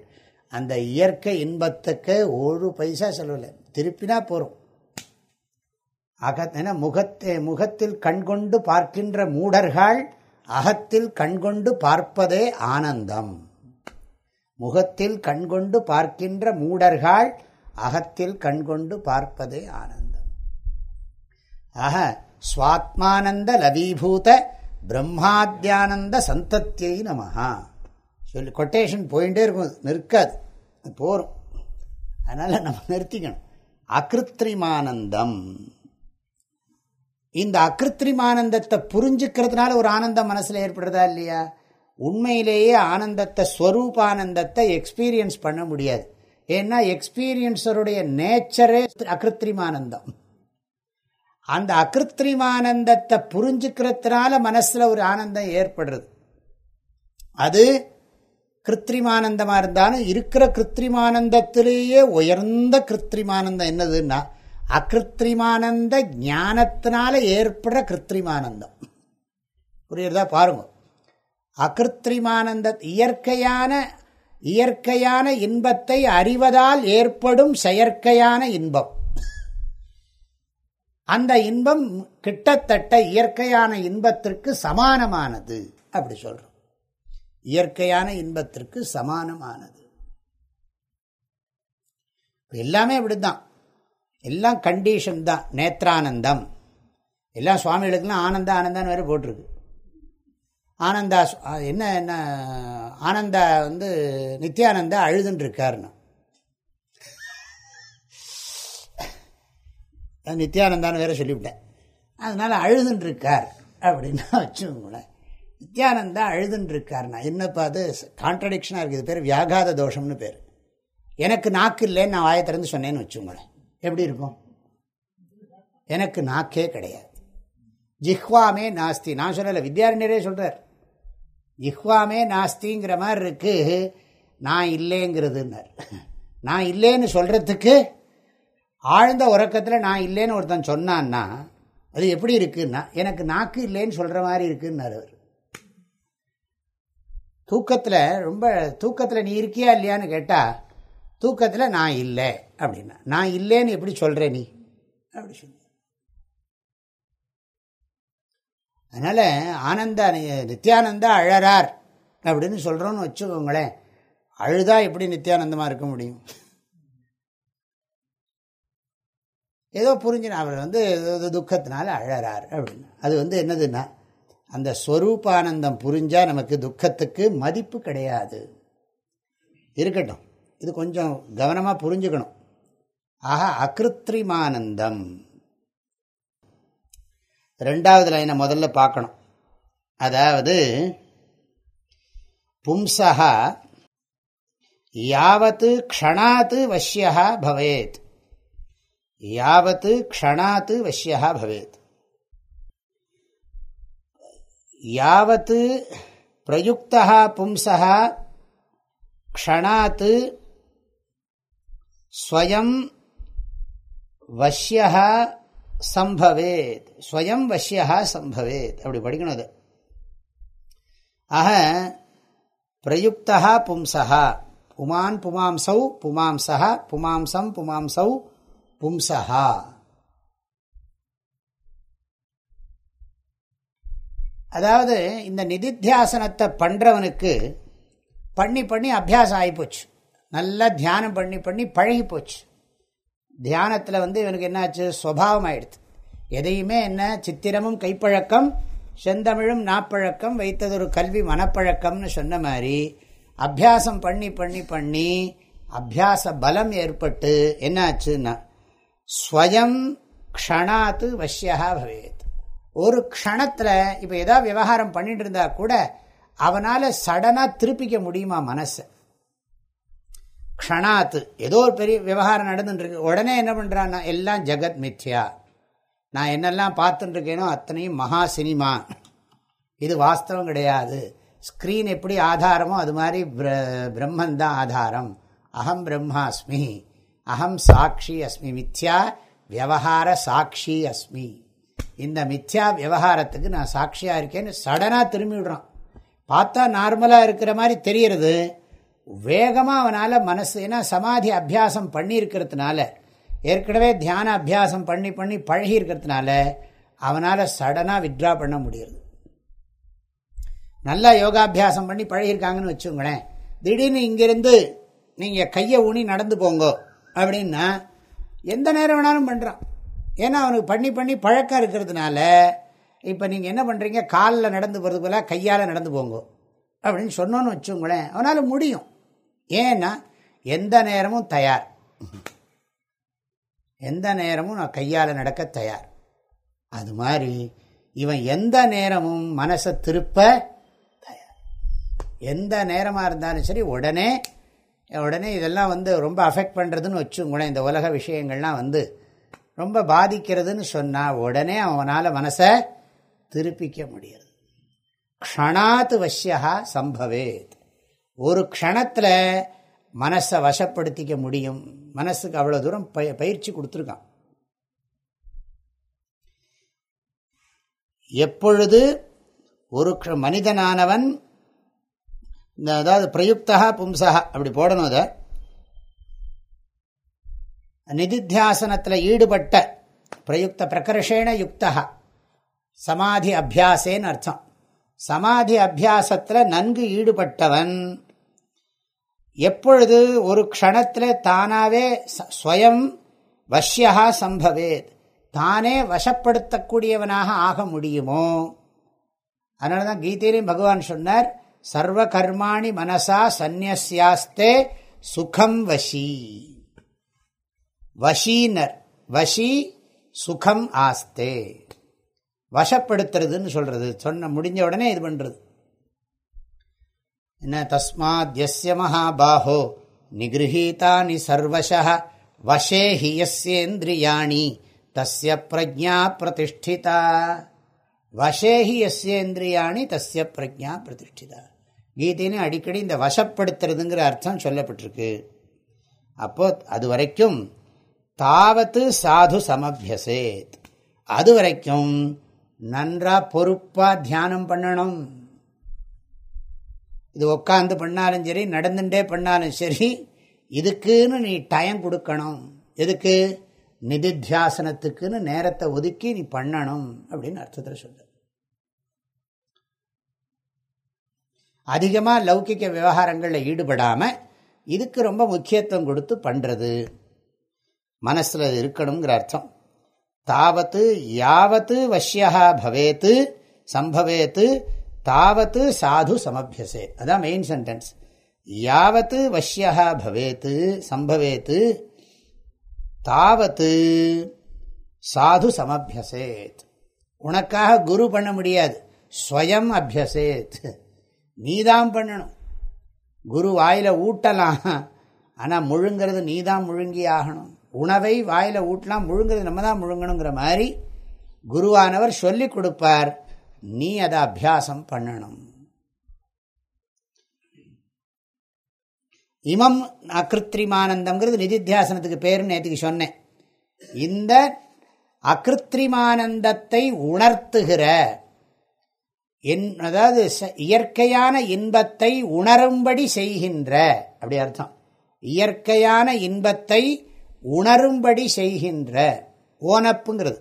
அந்த இயற்கை இன்பத்துக்கு ஒரு பைசா செலவில்லை. திருப்பினா போகிறோம் அக என முகத்தை முகத்தில் கண்கொண்டு பார்க்கின்ற மூடர்கள் அகத்தில் கண்கொண்டு பார்ப்பதே ஆனந்தம். முகத்தில் கண்கொண்டு பார்க்கின்ற மூடர்கள் அகத்தில் கண்கொண்டு பார்ப்பதே ஆனந்தம். ஆக சுவாத்மானந்த லவீபூத பிரம்மாத்தியானந்த சந்தத்தியை நமஹா. சொல்லி கொட்டேஷன் போயிட்டே இருக்கும் நிற்காது போகிறோம் அதனால் நம்ம நிறுத்திக்கணும். அகிருத்திரிமானந்தம். இந்த அகிருத்திரிமானந்தத்தை புரிஞ்சுக்கிறதுனால ஒரு ஆனந்தம் மனசில் ஏற்படுறதா இல்லையா? உண்மையிலேயே ஆனந்தத்தை ஸ்வரூபானந்தத்தை எக்ஸ்பீரியன்ஸ் பண்ண முடியாது. ஏன்னா எக்ஸ்பீரியன்ஸருடைய நேச்சரே அகிருத்திரிமானந்தம். அந்த அகிருத்திரிமானந்தத்தை புரிஞ்சுக்கிறதுனால மனசில் ஒரு ஆனந்தம் ஏற்படுறது. அது கிருத்திரிமானந்தமாக இருந்தாலும் இருக்கிற கிருத்திரிமானந்தத்திலேயே உயர்ந்த கிருத்திரிமானந்தம் என்னதுன்னா அகிருத்திரிமானந்த ஞானத்தினால ஏற்படுற கிருத்திரிமானந்தம். புரியுறதா? பாருங்க. அகிருத்திரிமானந்த இயற்கையான இயற்கையான இன்பத்தை அறிவதால் ஏற்படும் செயற்கையான இன்பம். அந்த இன்பம் கிட்டத்தட்ட இயற்கையான இன்பத்திற்கு சமானமானது அப்படி சொல்றோம். இயற்கையான இன்பத்திற்கு சமானமானது. எல்லாமே அப்படிதான் எல்லாம் கண்டிஷன் தான். நேத்ரானந்தம். எல்லாம் சுவாமிகளுக்குலாம் ஆனந்த ஆனந்தான்னு வேறு போட்டிருக்கு. ஆனந்தா என்ன என்ன ஆனந்தா வந்து நித்யானந்தா அழுதுன்னு இருக்காருன்னு நித்யானந்தான்னு வேற சொல்லிவிட்டேன். அதனால் அழுதுன்னு இருக்கார் அப்படின்னா வச்சுக்கோங்களேன். நித்யானந்தா அழுதுன்னு இருக்காருண்ணா என்னப்பா அது? கான்ட்ரடிக்ஷனாக இருக்குது பேர் வியாகாத தோஷம்னு பேர். எனக்கு நாக்கு இல்லைன்னு நான் வாயை திறந்து சொன்னேன்னு வச்சுக்கோங்களேன். எப்படி இருக்கும்? எனக்கு நாக்கே கிடையாது. ஜிஹ்வாமே நாஸ்தி. நான் சொல்லலை வித்யாரண்யரே சொல்கிறார் ஜிஹ்வாமே நாஸ்திங்கிற மாதிரி இருக்கு நான் இல்லைங்கிறதுன்னார். நான் இல்லைன்னு சொல்கிறதுக்கு ஆழ்ந்த உறக்கத்தில் நான் இல்லைன்னு ஒருத்தன் சொன்னான்னா அது எப்படி இருக்குன்னா எனக்கு நாக்கு இல்லைன்னு சொல்கிற மாதிரி இருக்குன்னார் அவர். தூக்கத்தில் ரொம்ப தூக்கத்தில் நீ இருக்கியா இல்லையான்னு கேட்டால் தூக்கத்தில் நான் இல்லை அப்படின்னா நான் இல்லைன்னு எப்படி சொல்கிறேன் நீ? அப்படி சொல்லி அதனால் ஆனந்தா நித்யானந்தா அழறார் அப்படின்னு சொல்கிறோன்னு வச்சுக்கோங்களேன். அழுதா எப்படி நித்தியானந்தமாக இருக்க முடியும்? ஏதோ புரிஞ்சுனா அவர் வந்து துக்கத்தினால அழறார் அப்படின்னு. அது வந்து என்னதுன்னா அந்த ஸ்வரூபானந்தம் புரிஞ்சால் நமக்கு துக்கத்துக்கு மதிப்பு கிடையாது. இருக்கட்டும். இது கொஞ்சம் கவனமாக புரிஞ்சுக்கணும். ஆஹா அகிருத்ரிமானந்தம். ரெண்டாவது லைனை முதல்ல பார்க்கணும். அதாவது பும்சா யாவத்து க்ஷணாத்து வஷ்யா பவேத். யாவத்து க்ஷணாத்து வஷ்யா பவேத். யாவத்து பிரயுக்தா பும்சா க்ஷணாத்து ஸ்வயம் வஷ்யா சம்பவேத். ஸ்வயம் வசியா சம்பவேத். அப்படி படிக்கணும் அது ஆக பிரயுக்தா பும்சா புமான் புமாம்சௌ புமாம்சா புமாம்சம் புமாம்சௌ பும்சா அதாவது இந்த நிதித்தியாசனத்தை பண்ணுறவனுக்கு பண்ணி பண்ணி அபியாசம் ஆகிப்போச்சு நல்லா தியானம் பண்ணி பண்ணி பழகி போச்சு தியானத்தில் வந்து இவனுக்கு என்னாச்சு? சுவாவம் ஆயிடுது எதையுமே என்ன? சித்திரமும் கைப்பழக்கம் செந்தமிழும் நாப்பழக்கம் வைத்ததொரு கல்வி மனப்பழக்கம்னு சொன்ன மாதிரி அபியாசம் பண்ணி பண்ணி பண்ணி அபியாச பலம் ஏற்பட்டு என்னாச்சுன்னா ஸ்வயம் க்ஷணாத்து வஷ்யா பவேத். ஒரு க்ஷணத்தில் இப்போ ஏதாவது விவகாரம் பண்ணிட்டு இருந்தா கூட அவனால் சடனாக திருப்பிக்க முடியுமா மனசை? க்ஷணாத்து ஏதோ ஒரு பெரிய விவகாரம் நடந்துட்டுருக்கு. உடனே என்ன பண்ணுறான்னா எல்லாம் ஜெகத் மித்யா. நான் என்னெல்லாம் பார்த்துட்டுருக்கேனோ அத்தனையும் மகா சினிமா. இது வாஸ்தவம் கிடையாது. ஸ்க்ரீன் எப்படி ஆதாரமோ அது மாதிரி பிரம்மன் தான் ஆதாரம். அகம் பிரம்மாஸ்மி. அகம் சாட்சி அஸ்மி. மித்யா விவகார சாட்சி அஸ்மி. இந்த மித்யா விவகாரத்துக்கு நான் சாட்சியாக இருக்கேன்னு சடனாக திரும்பி விடுறான் பார்த்தா நார்மலாக இருக்கிற மாதிரி தெரியறது. வேகமாக அவனால் மனசு ஏன்னா சமாதி அபியாசம் பண்ணியிருக்கிறதுனால ஏற்கனவே தியான அபியாசம் பண்ணி பண்ணி பழகி இருக்கிறதுனால அவனால் சடனாக வித்ரா பண்ண முடியுது நல்லா யோகாபியாசம் பண்ணி பழகிருக்காங்கன்னு வச்சுங்களேன் திடீர்னு இங்கிருந்து நீங்கள் கையை ஊனி நடந்து போங்கோ அப்படின்னா எந்த நேரம் வேணாலும் பண்ணுறான் ஏன்னா அவனுக்கு பண்ணி பண்ணி பழக்கம் இருக்கிறதுனால இப்போ நீங்கள் என்ன பண்ணுறீங்க காலில் நடந்து போகிறது போல கையால் நடந்து போங்கோ அப்படின்னு சொன்னோன்னு வச்சுங்களேன் அவனால் முடியும். ஏன்னா எந்த நேரமும் தயார். எந்த நேரமும் நான் கையால் நடக்க தயார். அது மாதிரி இவன் எந்த நேரமும் மனசை திருப்ப தயார். எந்த நேரமாக இருந்தாலும் சரி உடனே உடனே இதெல்லாம் வந்து ரொம்ப அஃபெக்ட் பண்ணுறதுன்னு வச்சுங்களேன் இந்த உலக விஷயங்கள்லாம் வந்து ரொம்ப பாதிக்கிறதுன்னு சொன்னால் உடனே அவனால் மனசை திருப்பிக்க முடியாது க்ஷணாத்து வசியா சம்பவேத். ஒரு க்ஷணத்தில் மனசை வசப்படுத்திக்க முடியும். மனசுக்கு அவ்வளோ தூரம் பயிற்சி கொடுத்துருக்கான். எப்பொழுது ஒரு மனிதனானவன் இந்த அதாவது பிரயுக்தா பும்சா அப்படி போடணும் அதை. நிதித்தியாசனத்தில் ஈடுபட்ட பிரயுக்த பிரகர்ஷேண யுக்தா சமாதி அபியாசேன்னு அர்த்தம். சமாதி அபியாசத்தில் நன்கு ஈடுபட்டவன் எப்பொழுது ஒரு க்ஷணத்தில் தானாவே ஸ்வயம் வஷ்யா சம்பவேத். தானே வசப்படுத்தக்கூடியவனாக ஆக முடியுமோ? அதனால தான் கீதையிலையும் பகவான் சொன்னார் சர்வ கர்மாணி மனசா சந்நியாஸ்தே சுகம் வசி வசீனர் வசி சுகம் ஆஸ்தே. வசப்படுத்துறதுன்னு சொல்றது. சொன்ன முடிஞ்ச உடனே இது பண்றது. என்ன தஸ்மாத் மகாபாஹோ நிகிருஹீதானி சர்வச வசே ஹி யஸ்யேந்திரியாணி தஸ்ய பிரஜா பிரதிஷ்டிதா வசே ஹி யஸ்யேந்திரியாணி தஸ்ய பிரஜா பிரதிஷ்டிதா கீதைன்னு அடிக்கடி இந்த வசப்படுத்துறதுங்கிற அர்த்தம் சொல்லப்பட்டிருக்கு. அப்போ அது வரைக்கும் தாவத்து சாது சமபியசேத். அது வரைக்கும் நன்றா பொறுப்பாக தியானம் பண்ணணும். இது உட்காந்து பண்ணாலும் சரி நடந்துட்டே பண்ணாலும் சரி இதுக்குன்னு நீ டைம் கொடுக்கணும். எதுக்கு? நிதித்தியாசனத்துக்குன்னு நேரத்தை ஒதுக்கி நீ பண்ணணும் அப்படின்னு அர்த்தத்தில் சொல்ற. அதிகமாக லௌகிக்க விவகாரங்களில் ஈடுபடாமல் இதுக்கு ரொம்ப முக்கியத்துவம் கொடுத்து பண்ணுறது மனசில் இருக்கணுங்கிற அர்த்தம். தாவத்து யாவத்து வஷ்யா பவேத்து சம்பவேத்து தாவத்து சாது சமபியசே. அதான் மெயின் சென்டென்ஸ் யாவத்து வஷ்யா பவேத்து சம்பவேத்து தாவத்து சாது சமபியசேத். உனக்காக குரு பண்ண முடியாது. ஸ்வயம் அபியசேத். நீதான் பண்ணணும். குரு வாயில ஊட்டலாம். ஆனால் முழுங்கிறது நீதான் முழுங்கி ஆகணும். உணவை வாயில ஊட்டலாம் முழுங்கிறது நம்ம தான் முழுங்கணுங்கிற மாதிரி குருவானவர் சொல்லி கொடுப்பார். நீ அதை அபியாசம் பண்ணணும். இமம் அகிருத்திரிமானந்தம்ங்கிறது நிதித்தியாசனத்துக்கு பேருன்னு நேற்றுக்கு சொன்னேன். இந்த அகிருத்திரிமானந்தத்தை உணர்த்துகிற என் அதாவது இயற்கையான இன்பத்தை உணரும்படி செய்கின்ற அப்படி அர்த்தம். இயற்கையான இன்பத்தை உணரும்படி செய்கின்ற ஓனப்புங்கிறது.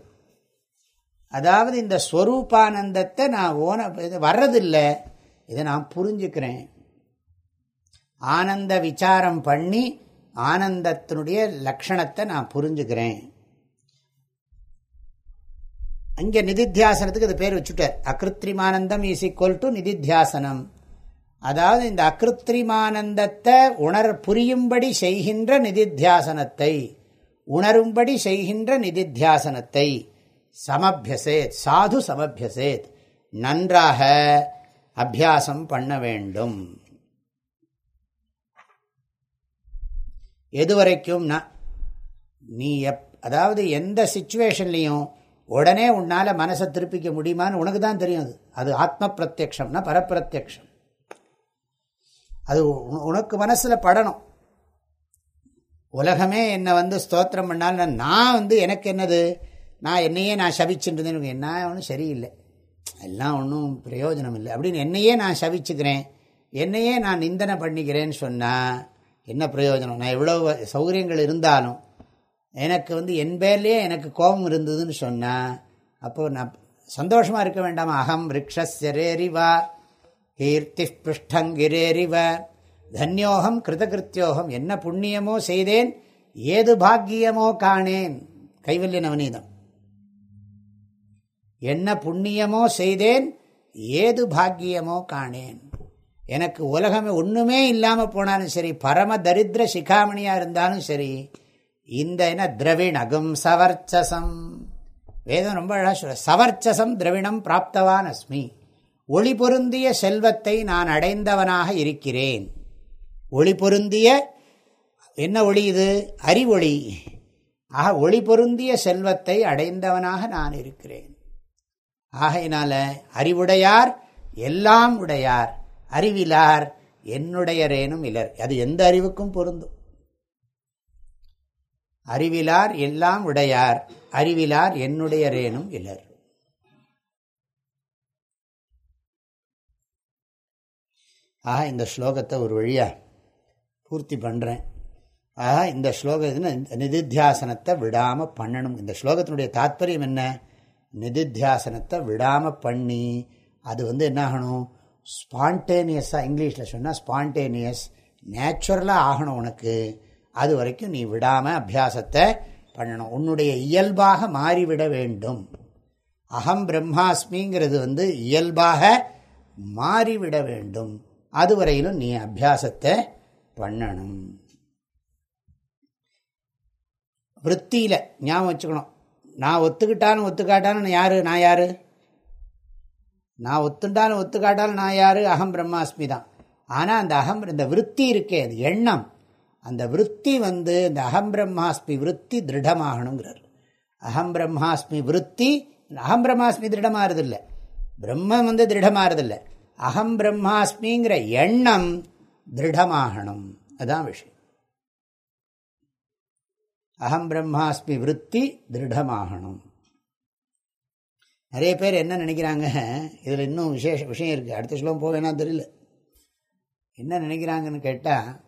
அதாவது இந்த ஸ்வரூபானந்தத்தை நான் ஓன வர்றதில்லை இதை நான் புரிஞ்சுக்கிறேன். ஆனந்த விசாரம் பண்ணி ஆனந்தத்தினுடைய லட்சணத்தை நான் புரிஞ்சுக்கிறேன். அங்கே நிதித்தியாசனத்துக்கு இது பேர் வச்சுட்டார். அகிருத்திரிமானந்தம் இஸ் ஈக்குவல் டு நிதித்தியாசனம். அதாவது இந்த அகிருத்திரிமானந்தத்தை உணர் புரியும்படி செய்கின்ற நிதித்தியாசனத்தை உணரும்படி செய்கின்ற நிதித்தியாசனத்தை. சமபியசேத் சாது சமபியசேத் நன்றாக அபியாசம் பண்ண வேண்டும். எதுவரைக்கும்னா நீ எப் அதாவது எந்த சுச்சுவேஷன்லேயும் உடனே உன்னால் மனசை திருப்பிக்க முடியுமான்னு உனக்கு தான் தெரியும் அது. அது ஆத்ம பிரத்யக்ஷம்னா பரப்பிரத்யக்ஷம். அது உனக்கு மனசில் படணும். உலகமே என்னை வந்து ஸ்தோத்திரம் பண்ணாலும் நான் வந்து எனக்கு என்னது? நான் என்னையே நான் சவிச்சுன்றதுன்னு என்ன ஒன்றும் சரியில்லை. எல்லாம் ஒன்றும் பிரயோஜனம் இல்லை அப்படின்னு என்னையே நான் சவிச்சுக்கிறேன். என்னையே நான் நிந்தனை பண்ணிக்கிறேன்னு சொன்னால் என்ன பிரயோஜனம்? நான் எவ்வளோ சௌகரியங்கள் இருந்தாலும் எனக்கு வந்து என் பேர்லேயே எனக்கு கோபம் இருந்ததுன்னு சொன்னால் அப்போது நான் சந்தோஷமாக இருக்க வேண்டாமா? அகம் ரிக்ஷரேரிவா கீர்த்தி பிருஷ்டங்கிரேரிவ தன்யோகம் கிருதகிருத்தியோகம் என்ன புண்ணியமோ செய்தேன் ஏது பாக்கியமோ காணேன். கைவல்ய நவநீதம் என்ன புண்ணியமோ செய்தேன் ஏது பாக்கியமோ காணேன். எனக்கு உலகமே ஒன்றுமே இல்லாமல் போனாலும் சரி பரம தரித்திர சிகாமணியாக இருந்தாலும் சரி இந்த என்ன திரவிணகும் சவர்ச்சசம். வேதம் ரொம்ப அழகாக சொல்ல சவர்ச்சசம் திரவிணம் பிராப்தவான் அஸ்மி ஒளி பொருந்திய செல்வத்தை நான் அடைந்தவனாக இருக்கிறேன். ஒளி பொருந்திய என்ன ஒளி இது? அறிவொளி. ஆக ஒளி பொருந்திய செல்வத்தை அடைந்தவனாக நான் இருக்கிறேன். ஆகையினால அறிவுடையார் எல்லாம் உடையார். அறிவிலார் என்னுடையரேனும் இலர். அது எந்த அறிவுக்கும் பொருந்தும். அறிவிலார் எல்லாம் உடையார். அறிவிலார் என்னுடையரேனும் இலர். ஆக இந்த ஸ்லோகத்தை ஒரு வழியாக பூர்த்தி பண்ணுறேன் ஆக இந்த ஸ்லோகத்தின் நிதித்தியாசனத்தை விடாமல் பண்ணணும். இந்த ஸ்லோகத்தினுடைய தாத்பரியம் என்ன? நிதித்தியாசனத்தை விடாமல் பண்ணி அது வந்து என்ன ஆகணும்? ஸ்பான்டேனியஸாக இங்கிலீஷில் சொன்னால் ஸ்பான்டேனியஸ் நேச்சுரலாக ஆகணும் உனக்கு. அது வரைக்கும் நீ விடாமல் அபியாசத்தை பண்ணணும். உன்னுடைய இயல்பாக மாறிவிட வேண்டும். அகம் பிரம்மாஸ்மிங்கிறது வந்து இயல்பாக மாறிவிட வேண்டும். அதுவரையிலும் நீ அபியாசத்தை பண்ணணும். விற்த்தியில் ஞாபகம் வச்சுக்கணும். நான் ஒத்துக்கிட்டாலும் ஒத்துக்காட்டாலும் யாரு? நான் யாரு? நான் ஒத்துண்டாலும் ஒத்துக்காட்டாலும் நான் யாரு? அகம் பிரம்மாஸ்மி தான். ஆனால் அந்த அகம் இந்த விற்பி இருக்கே அது எண்ணம். அந்த விற்பி வந்து இந்த அகம் பிரம்மாஸ்மி விற்பி திருடமாகணுங்கிறார். அகம் பிரம்மாஸ்மி விற்பி அகம் பிரம்மாஸ்மி திருடமாறதில்லை. பிரம்மம் வந்து திருடமாறதில்லை. அகம் பிரம்மாஸ்மிங்கிற எண்ணம் திருடமாகணும். அதுதான் விஷயம். அகம் பிரம்மாஸ்மி விற்பி திருடமாகணும். நிறைய பேர் என்ன நினைக்கிறாங்க? இதில் இன்னும் விசேஷ விஷயம் இருக்குது அடுத்த ஸ்லோகம் போவேனா தெரியல. என்ன நினைக்கிறாங்கன்னு கேட்டால்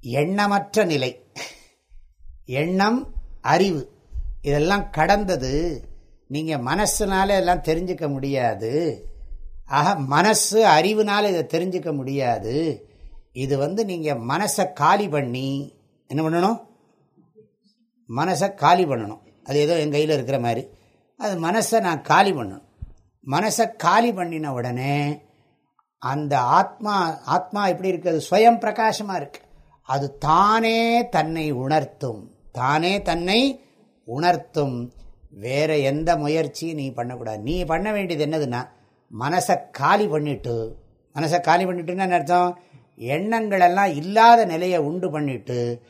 எண்ணமற்ற நிலை. எண்ணம் அறிவு இதெல்லாம் கடந்தது. நீங்கள் மனசுனால எல்லாம் தெரிஞ்சுக்க முடியாது. ஆக மனசு அறிவுனால இதை தெரிஞ்சுக்க முடியாது. இது வந்து நீங்கள் மனசை காலி பண்ணி என்ன பண்ணணும்? மனசை காலி பண்ணணும். அது ஏதோ என் கையில் இருக்கிற மாதிரி. அது மனசை நான் காலி பண்ணணும். மனசை காலி பண்ணின உடனே அந்த ஆத்மா ஆத்மா எப்படி இருக்குது ஸ்வயம் பிரகாசமாக இருக்கு. அது தானே தன்னை உணர்த்தும். தானே தன்னை உணர்த்தும். வேற எந்த முயற்சியும் நீ பண்ணக்கூடாது. நீ பண்ண வேண்டியது என்னதுன்னா மனசை காலி பண்ணிட்டு மனசை காலி பண்ணிட்டுன்னு அர்த்தம்? எண்ணங்களெல்லாம் இல்லாத நிலையை உண்டு பண்ணிட்டு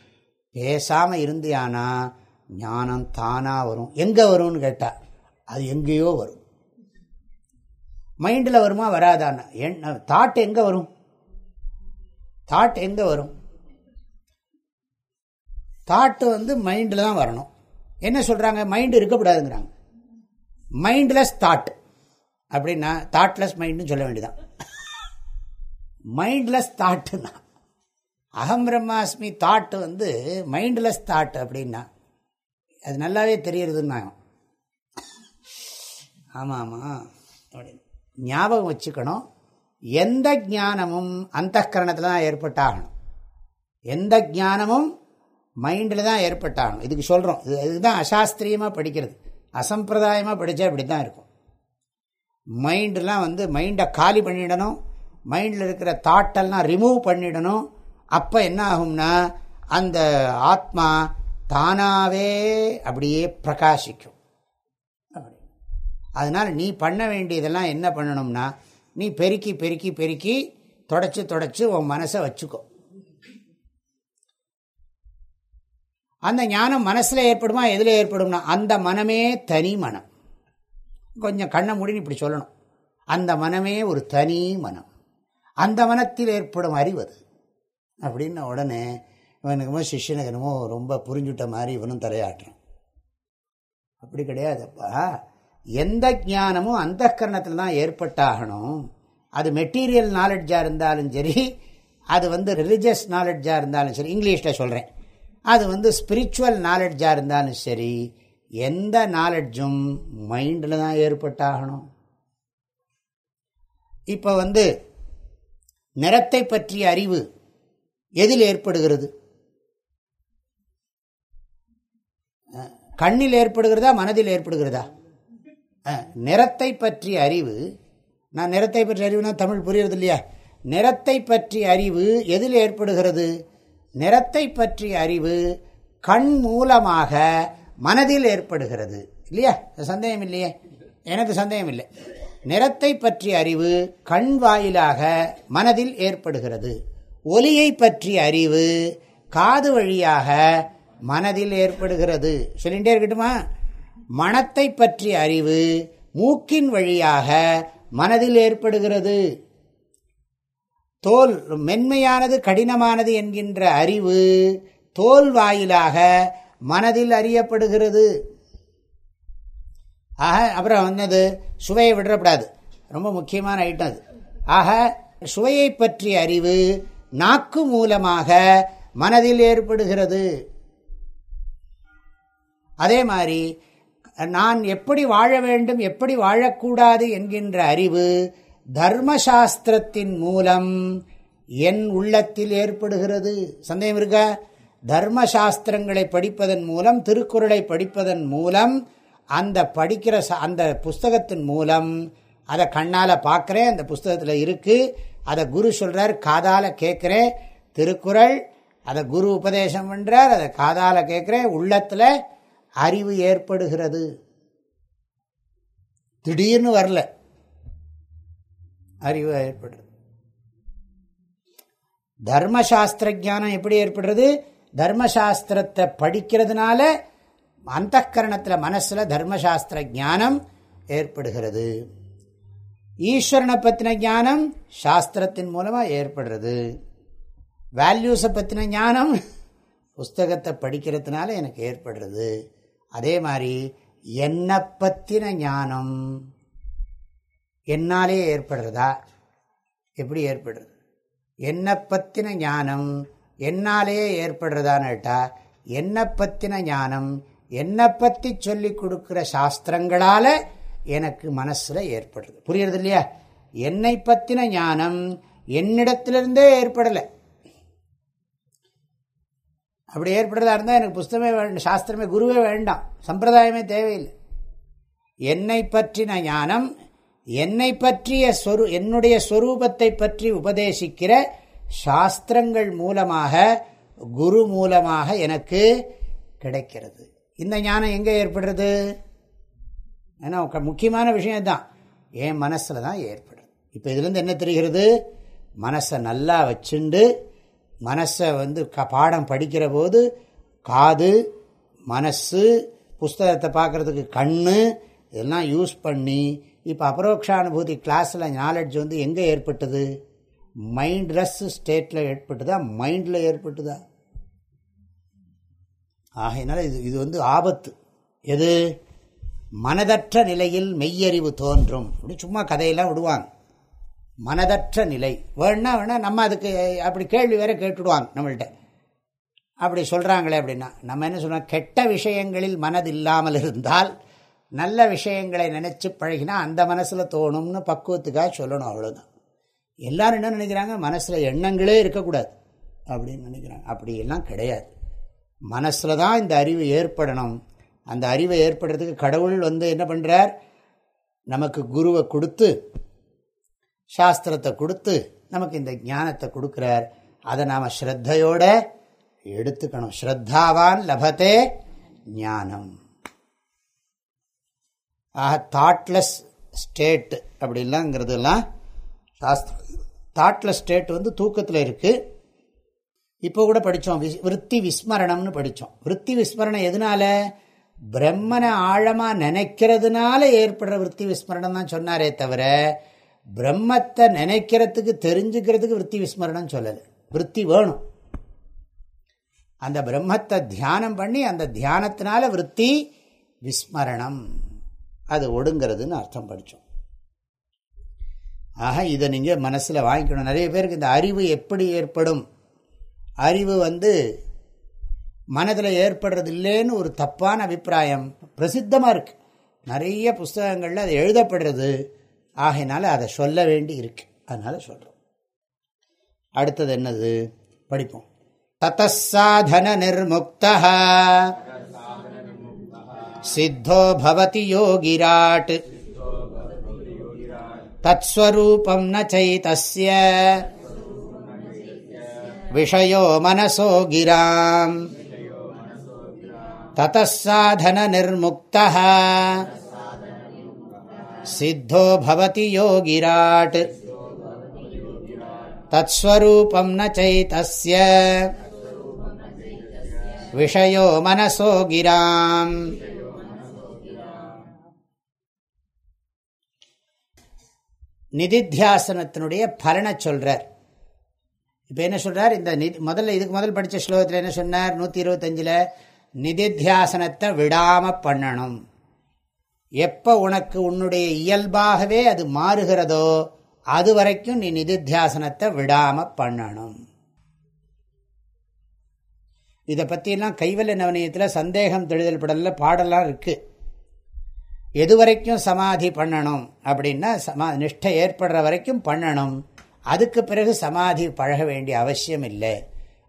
பேசாமல் இருந்தியானா ஞானம் தானாக வரும். எங்கே வரும்னு கேட்டால் அது எங்கேயோ வரும். மைண்டில் வருமா வராதான்னா. எண்ண தாட் எங்கே வரும்? தாட் எங்கே வரும்? தாட்டு வந்து மைண்டில் தான் வரணும். என்ன சொல்கிறாங்க மைண்டு இருக்கக்கூடாதுங்கிறாங்க. மைண்ட்லெஸ் தாட் அப்படின்னா தாட்லெஸ் மைண்டுன்னு சொல்ல வேண்டியதான் மைண்ட்லெஸ் தாட்டுன்னா அகம் பிரம்மாஸ்மி தாட்டு வந்து மைண்ட்லெஸ் தாட் அப்படின்னா. அது நல்லாவே தெரியறதுன்னா ஆமாம். ஆமாம் அப்படின்னு ஞாபகம் வச்சுக்கணும். எந்த ஞானமும் அந்த கரணத்தில் தான் ஏற்பட்டாகணும். எந்த ஞானமும் மைண்டில் தான் ஏற்பட்டாகணும். இதுக்கு சொல்கிறோம் இது இதுதான் அசாஸ்திரியமாக படிக்கிறது. அசம்பிரதாயமாக படித்தா இப்படி தான் இருக்கும். மைண்டெலாம் வந்து மைண்டை காலி பண்ணிடணும். மைண்டில் இருக்கிற தாட்டெல்லாம் ரிமூவ் பண்ணிடணும். அப்போ என்ன ஆகும்னா அந்த ஆத்மா தானாகவே அப்படியே பிரகாசிக்கும். அப்படி. அதனால் நீ பண்ண வேண்டியதெல்லாம் என்ன பண்ணணும்னா நீ பெருக்கி பெருக்கி பெருக்கி தொடச்சி தொடச்சி உன் மனசை வச்சுக்கோ. அந்த ஞானம் மனசில் ஏற்படுமா எதில் ஏற்படும்னா அந்த மனமே தனி மனம். கொஞ்சம் கண்ணை முடின்னு இப்படி சொல்லணும். அந்த மனமே ஒரு தனி மனம். அந்த மனத்தில் ஏற்படும் அறிவது அப்படின்ன உடனே இவனுக்குமோ சிஷ்யனுக்கு என்னமோ ரொம்ப புரிஞ்சுட்ட மாதிரி இவனும் தலையாட்டுறான். அப்படி கிடையாதுப்பா. எந்த ஞானமும் அந்த கரணத்தில் தான் ஏற்பட்டாகணும். அது மெட்டீரியல் நாலெட்ஜாக இருந்தாலும் சரி அது வந்து ரிலிஜியஸ் நாலெட்ஜாக இருந்தாலும் சரி இங்கிலீஷில் சொல்கிறேன் அது வந்து ஸ்பிரிச்சுவல் நாலெட்ஜாக இருந்தாலும் சரி எந்த நாலெட்ஜும் மைண்டில் தான் ஏற்பட்டாகணும். இப்போ வந்து நிறத்தை பற்றிய அறிவு எதில் ஏற்படுகிறது? கண்ணில் ஏற்படுகிறதா மனதில் ஏற்படுகிறதா? நிறத்தை பற்றிய அறிவு நான் நிறத்தை பற்றிய அறிவுனா தமிழ் புரியுறது இல்லையா நிறத்தை பற்றிய அறிவு எதில் ஏற்படுகிறது? நிறத்தை பற்றிய அறிவு கண் மூலமாக மனதில் ஏற்படுகிறது. இல்லையா? சந்தேகம் இல்லையே எனக்கு சந்தேகம் இல்லை நிறத்தை பற்றிய அறிவு கண் வாயிலாக மனதில் ஏற்படுகிறது. ஒலியை பற்றிய அறிவு காது வழியாக மனதில் ஏற்படுகிறது. சொல்லிகிட்டே இருக்கட்டுமா? மனத்தை பற்றிய அறிவு மூக்கின் வழியாக மனதில் ஏற்படுகிறது. தோல் மென்மையானது கடினமானது என்கின்ற அறிவு தோல் வாயிலாக மனதில் அறியப்படுகிறது. ஆக அப்புறம் வந்தது சுவையை விடப்படாது ரொம்ப முக்கியமான ஐட்டம் அது. ஆக சுவையை பற்றிய அறிவு நாக்கு மூலமாக மனதில் ஏற்படுகிறது. அதே மாதிரி நான் எப்படி வாழ வேண்டும் எப்படி வாழக்கூடாது என்கின்ற அறிவு தர்மசாஸ்திரத்தின் மூலம் என் உள்ளத்தில் ஏற்படுகிறது. சந்தேகம் இருக்கா? தர்மசாஸ்திரங்களை படிப்பதன் மூலம் திருக்குறளை படிப்பதன் மூலம் அந்த படிக்கிற அந்த புஸ்தகத்தின் மூலம் அதை கண்ணால் பார்க்குறேன் அந்த புஸ்தகத்தில் இருக்குது அதை குரு சொல்கிறார் காதால் கேட்குறேன் திருக்குறள் அதை குரு உபதேசம் பண்ணுறார் அதை காதால் கேட்குறேன் உள்ளத்தில் அறிவு ஏற்படுகிறது. திடீர்னு வரல. அறிவு ஏற்படுறது தர்மசாஸ்திர ஜானம் எப்படி ஏற்படுறது? தர்மசாஸ்திரத்தை படிக்கிறதுனால அந்த கரணத்தில் மனசில் தர்மசாஸ்திர ஜானம் ஏற்படுகிறது. ஈஸ்வரனை பற்றின ஞானம் சாஸ்திரத்தின் மூலமாக ஏற்படுறது. வேல்யூஸை பற்றின ஞானம் புஸ்தகத்தை படிக்கிறதுனால எனக்கு ஏற்படுறது. அதே மாதிரி என்னை பற்றின ஞானம் என்னாலே ஏற்படுறதா? எப்படி ஏற்படுறது? என்னை பற்றின ஞானம் என்னாலேயே ஏற்படுறதான்னு கேட்டால் என்னை பற்றின ஞானம் என்னை பற்றி சொல்லி கொடுக்குற சாஸ்திரங்களால் எனக்கு மனசில் ஏற்படுறது புரியுறது இல்லையா? என்னை பற்றின ஞானம் என்னிடத்திலிருந்தே ஏற்படலை. அப்படி ஏற்படுறதா இருந்தால் எனக்கு புஸ்தகமே வேண்டாம் சாஸ்திரமே குருவே வேண்டாம். சம்பிரதாயமே தேவையில்லை. என்னை பற்றின ஞானம் என்னை பற்றிய சொரு என்னுடைய ஸ்வரூபத்தை பற்றி உபதேசிக்கிற சாஸ்திரங்கள் மூலமாக குரு மூலமாக எனக்கு கிடைக்கிறது. இந்த ஞானம் எங்கே ஏற்படுறது? ஏன்னா முக்கியமான விஷயம் தான் என் மனசில் தான் ஏற்படுறது இப்போ இதுலேருந்து என்ன தெரிகிறது? மனசை நல்லா வச்சுண்டு மனசை வந்து க பாடம் படிக்கிற போது காது மனசு புஸ்தகத்தை பார்க்குறதுக்கு கண் இதெல்லாம் யூஸ் பண்ணி இப்போ அபரோக்ஷானுபூதி கிளாஸில் நாலெட்ஜ் வந்து எங்கே ஏற்பட்டது? மைண்ட்லெஸ் ஸ்டேட்டில் ஏற்பட்டுதா? மைண்டில் ஏற்பட்டுதா? ஆகையினால இது இது வந்து ஆபத்து. எது? மனதற்ற நிலையில் மெய்யறிவு தோன்றும். அப்படி சும்மா கதையெல்லாம் விடுவாங்க. மனதற்ற நிலை. வேணா வேணா நம்ம அதுக்கு அப்படி கேள்வி வேற கேட்டுடுவாங்க நம்மள்கிட்ட அப்படி சொல்கிறாங்களே அப்படின்னா நம்ம என்ன சொல்கிறோம் கெட்ட விஷயங்களில் மனது இல்லாமல் இருந்தால் நல்ல விஷயங்களை நினச்சி பழகினா அந்த மனசில் தோணும்னு பக்குவத்துக்காக சொல்லணும் அவ்வளோதான் எல்லாரும் என்ன நினைக்கிறாங்க? மனசில் எண்ணங்களே இருக்கக்கூடாது. அப்படின்னு நினைக்கிறாங்க. அப்படியெல்லாம் கிடையாது. மனசில் தான் இந்த அறிவு ஏற்படணும். அந்த அறிவை ஏற்படுறதுக்கு கடவுள் வந்து என்ன பண்ணுறார் நமக்கு குருவை கொடுத்து சாஸ்திரத்தை கொடுத்து நமக்கு இந்த ஞானத்தை கொடுக்குறார். அதை நாம் ஸ்ரத்தையோட எடுத்துக்கணும். ஸ்ரத்தாவான் லபத்தே ஞானம். ஆக தாட்லெஸ் ஸ்டேட் அப்படிலாங்கிறதுலாம் சாஸ்திர தாட்லெஸ் ஸ்டேட் வந்து தூக்கத்தில் இருக்குது இப்போ கூட படித்தோம் விஸ் விற்பி விஸ்மரணம்னு படித்தோம் விற்பி விஸ்மரணம் எதனால? பிரம்மனை ஆழமாக நினைக்கிறதுனால ஏற்படுற விற்பி விஸ்மரணம் தான் சொன்னாரே தவிர பிரம்மத்தை நினைக்கிறதுக்கு தெரிஞ்சுக்கிறதுக்கு விற்பி விஸ்மரணம் சொல்லலை. விற்பி வேணும். அந்த பிரம்மத்தை தியானம் பண்ணி அந்த தியானத்தினால விற்பி விஸ்மரணம். அது ஒடுங்கிறதுன்னு அர்த்தம் படித்தோம் ஆக இதை நீங்கள் மனசில் வாங்கிக்கணும். நிறைய பேருக்கு இந்த அறிவு எப்படி ஏற்படும்? அறிவு வந்து மனதில் ஏற்படுறது இல்லைன்னு ஒரு தப்பான அபிப்பிராயம் பிரசித்தமாக இருக்குது நிறைய புஸ்தகங்களில் அது எழுதப்படுறது. ஆகையினால அதை சொல்ல வேண்டி இருக்கு. அதனால் சொல்கிறோம் அடுத்தது என்னது? படிப்போம். தத்தசாதன நிர்முக்தா சித்தோ பவதி யோகிராட். தத்ஸ்வரூபம் ந சைதஸ்ய. விஷயோ மனசோ கிராம் தத்தசாதன நிர்முக்தா சித்தோ பவதி யோகிராட் தத்ஸ்வரூபம் ந சைதஸ்ய விஷயோ மனசோ கிராம் நிதித்தியாசனத்தினுடைய பலனை சொல்றார். இப்போ என்ன சொல்றார்? இந்த நிதி முதல்ல இதுக்கு முதல் படித்த ஸ்லோகத்தில் என்ன சொன்னார்? நூற்றி இருபத்தஞ்சில் நிதித்தியாசனத்தை விடாமல் பண்ணணும். எப்போ உனக்கு உன்னுடைய இயல்பாகவே அது மாறுகிறதோ அது வரைக்கும் நீ நிதித்தியாசனத்தை விடாமல் பண்ணணும். இதை பற்றியெல்லாம் கைவல்ய நவனியத்தில் சந்தேகம் தெளிதல் படலில் பாடலாம் இருக்குது எது வரைக்கும் சமாதி பண்ணணும் அப்படின்னா சமா நிஷ்டை ஏற்படுற வரைக்கும் பண்ணணும். அதுக்கு பிறகு சமாதி பழக வேண்டிய அவசியம் இல்லை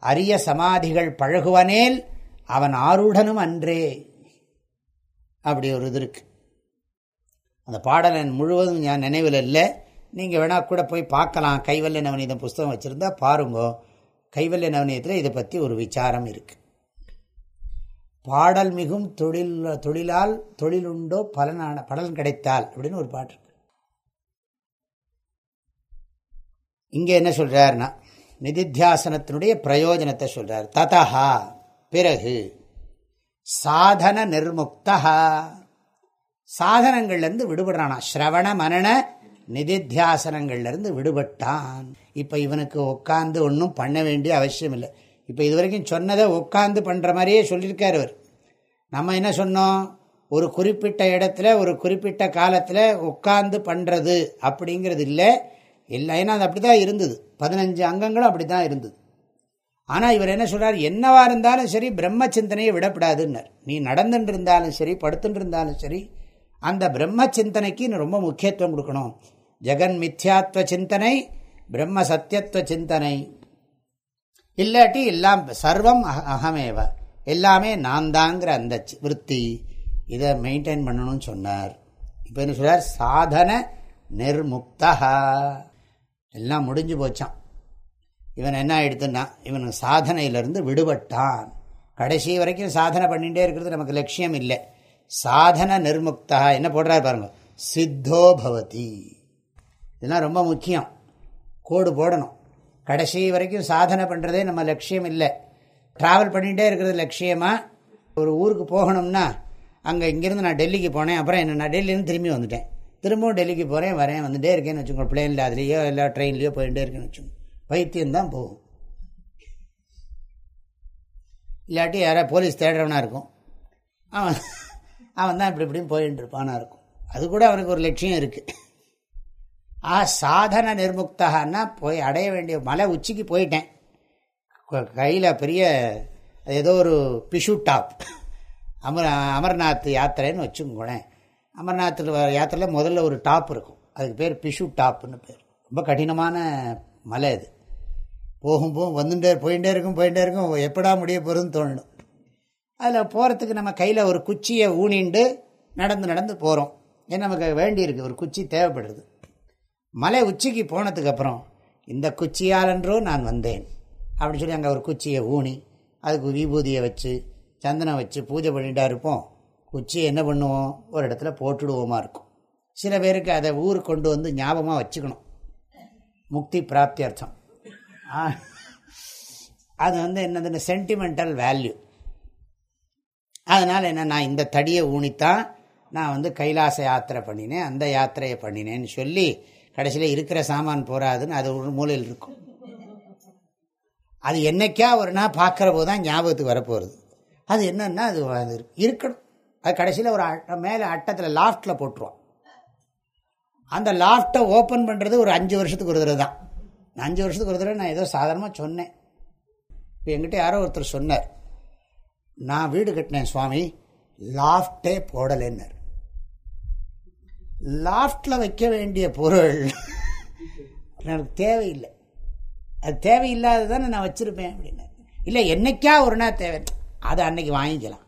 அரிய சமாதிகள் பழகுவனேல் அவன் ஆருடனும் அன்றே. அப்படி ஒரு இது இருக்கு. அந்த பாடலன் முழுவதும் ஞான் நினைவில் இல்லை. நீங்கள் வேணால் கூட போய் பார்க்கலாம். கைவல்ய நவநீதம் புஸ்தகம் வச்சுருந்தா பாருங்கோ. கைவல்ய நவநீதத்தில் இதை பற்றி ஒரு விசாரம் இருக்கு. பாடல் மிகும் தொழில் தொழிலால் தொழிலுண்டோ பலனான பலன் கிடைத்தால் அப்படின்னு ஒரு பாட்டு இருக்கு இங்கே என்ன சொல்கிறாருன்னா நிதித்தியாசனத்தினுடைய பிரயோஜனத்தை சொல்கிறார் ததா பிறகு சாதன நிர்முக்தா சாதனங்கள்லேருந்து விடுபடுறானா. ஸ்ரவண மனன நிதித்தியாசனங்கள்லேருந்து விடுபட்டான். இப்போ இவனுக்கு உட்காந்து ஒன்றும் பண்ண வேண்டிய அவசியம் இல்லை. இப்போ இது வரைக்கும் சொன்னதை உட்காந்து பண்ணுற மாதிரியே சொல்லியிருக்கார் அவர் நம்ம என்ன சொன்னோம்? ஒரு குறிப்பிட்ட இடத்துல ஒரு குறிப்பிட்ட காலத்தில் உட்காந்து பண்ணுறது அப்படிங்கிறது இல்லை. இல்லை ஏன்னா அது அப்படி தான் இருந்தது. பதினஞ்சு அங்கங்களும் அப்படி தான் இருந்தது. ஆனால் இவர் என்ன சொல்கிறார் என்னவா இருந்தாலும் சரி பிரம்ம சிந்தனையை விடப்படாதுன்னர். நீ நடந்துட்டு இருந்தாலும் சரி படுத்துட்டு இருந்தாலும் சரி அந்த பிரம்ம சிந்தனைக்கு ரொம்ப முக்கியத்துவம் கொடுக்கணும். ஜெகன் மித்யாத்வ சிந்தனை பிரம்ம சத்தியத்துவ சிந்தனை. இல்லாட்டி எல்லாம் சர்வம் அகமேவ. எல்லாமே நான் தாங்கிற அந்த விற்பி இதை மெயின்டைன் பண்ணணும்னு சொன்னார். இப்போ என்ன சொல்கிறார் சாதன நிர்முக்தா எல்லாம் முடிஞ்சு போச்சான் இவன் என்ன ஆயிடுத்துன்னா இவன் சாதனையிலிருந்து விடுபட்டான். கடைசி வரைக்கும் சாதனை பண்ணிகிட்டே இருக்கிறது நமக்கு லட்சியம் இல்லை. சாதன நிர்முக்தா என்ன போடுறாரு பாருங்க சித்தோ பவதி. இதெல்லாம் ரொம்ப முக்கியம். கோடு போடணும். கடைசி வரைக்கும் சாதனை பண்ணுறதே நம்ம லட்சியம் இல்லை. ட்ராவல் பண்ணிகிட்டே இருக்கிறது லட்சியமாக ஒரு ஊருக்கு போகணும்னா அங்கே இங்கேருந்து நான் டெல்லிக்கு போனேன் அப்புறம் என்ன நான் டெல்லியிலேருந்து திரும்பி வந்துட்டேன். திரும்பவும் டெல்லிக்கு போகிறேன் வரேன் வந்துட்டே இருக்கேன்னு வச்சுக்கோங்க. பிளேனில் அதுலேயோ இல்லை ட்ரெயின்லேயோ போயிட்டே இருக்கேன்னு வச்சுக்கோங்க. பைத்தியம்தான் போகும். இல்லாட்டி யாரோ போலீஸ் தேடுறவனாக இருக்கும். அவன் அவன் தான் இப்படி இப்படியும் போயின்னு இருப்பானா இருக்கும். அது கூட அவனுக்கு ஒரு லட்சியம் இருக்குது ஆ சாதன நிர்முக்தகான்னா போய் அடைய வேண்டிய மலை உச்சிக்கு போயிட்டேன். கையில் பெரிய ஏதோ ஒரு பிஷு டாப். அமர் அமர்நாத் யாத்திரைன்னு வச்சுக்கோங்களேன். அமர்நாத்தில் யாத்திரையில் முதல்ல ஒரு டாப் இருக்கும். அதுக்கு பேர் பிஷு டாப்னு பேர். ரொம்ப கடினமான மலை அது. போகும் போகும் வந்துட்டே போயிட்டே இருக்கும் போயிட்டே இருக்கும். எப்படா முடிய போகிறதுன்னு தோணும் அதில் போகிறதுக்கு நம்ம கையில் ஒரு குச்சியை ஊனிண்டு நடந்து நடந்து போகிறோம் ஏன்னா நமக்கு வேண்டியிருக்கு ஒரு குச்சி தேவைப்படுறது மலை உச்சிக்கு போனதுக்கப்புறம் இந்த குச்சியாலன்றோ நான் வந்தேன். அப்படின்னு சொல்லி அங்கே ஒரு குச்சியை ஊனி அதுக்கு விபூதியை வச்சு சந்தனம் வச்சு பூஜை பண்ணிட்டா இருப்போம். குச்சியை என்ன பண்ணுவோம்? ஒரு இடத்துல போட்டுடுவோமா இருக்கும். சில பேருக்கு அதை ஊருக்கு கொண்டு வந்து ஞாபகமாக வச்சுக்கணும். முக்தி பிராப்தி அர்த்தம். அது வந்து என்னதுன்னு சென்டிமெண்டல் வேல்யூ அதனால் என்ன? நான் இந்த தடியை ஊனித்தான் நான் வந்து கைலாச யாத்திரை பண்ணினேன் அந்த யாத்திரையை பண்ணினேன்னு சொல்லி கடைசியில் இருக்கிற சாமான் போகாதுன்னு அது ஒரு மூலையில் இருக்கும். அது என்னைக்கா ஒரு நாள் பார்க்குற போது தான் ஞாபகத்துக்கு வரப்போகிறது அது என்னென்னா அது இருக்கணும். அது கடைசியில் ஒரு மேலே அட்டத்தில் லாஃப்டில் போட்டுருவோம் அந்த லாஃப்டை ஓப்பன் பண்ணுறது ஒரு அஞ்சு வருஷத்துக்கு ஒரு தடவை தான் அஞ்சு வருஷத்துக்கு ஒரு தடவை நான் ஏதோ சாதாரணமாக சொன்னேன். இப்போ எங்கிட்ட யாரோ ஒருத்தர் சொன்னார். நான் வீடு கட்டினேன் சுவாமி லாஃப்டே போடலைன்னார். லாஃப்டில் வைக்க வேண்டிய பொருள் எனக்கு தேவையில்லை. அது தேவையில்லாத தானே நான் வச்சுருப்பேன் அப்படின்னு இல்லை என்னைக்கா ஒரு நாள் தேவை? அதை அன்னைக்கு வாங்கிக்கலாம்.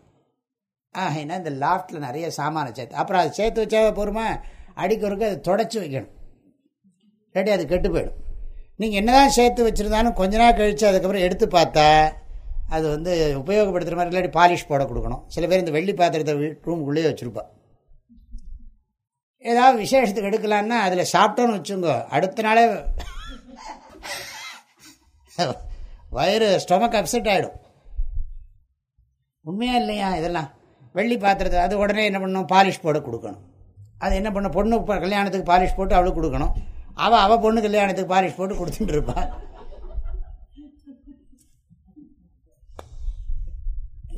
ஏன்னா இந்த லாஃப்டில் நிறைய சாமானை சேர்த்து அப்புறம் அதை சேர்த்து வச்சா போருமா? அடிக்கிறதுக்கு அதை தொடச்சி வைக்கணும். இல்லாட்டி அது கெட்டு போயிடும். நீங்கள் என்னதான் சேர்த்து வச்சுருந்தாலும் கொஞ்ச நாள் கழித்து அதுக்கப்புறம் எடுத்து பார்த்தா அது வந்து உபயோகப்படுத்துகிற மாதிரி இல்லாட்டி பாலிஷ் போட கொடுக்கணும். சில பேர் இந்த வெள்ளி பாத்திரத்தை ரூமுக்குள்ளேயே வச்சுருப்பா. ஏதாவது விசேஷத்துக்கு எடுக்கலான்னா அதில் சாப்பிட்டோன்னு வச்சுங்க அடுத்த நாளே வயிறு ஸ்டொமக் அப்செட் ஆகிடும் உண்மையா இல்லையா இதெல்லாம்? வெள்ளி பாத்திரத்தை அது உடனே என்ன பண்ணணும்? பாலிஷ் போட கொடுக்கணும். அது என்ன பண்ண பொண்ணு கல்யாணத்துக்கு பாலிஷ் போட்டு அவளுக்கு கொடுக்கணும். அவள் அவள் பொண்ணு கல்யாணத்துக்கு பாலிஷ் போட்டு கொடுத்துட்டு இருப்பாள்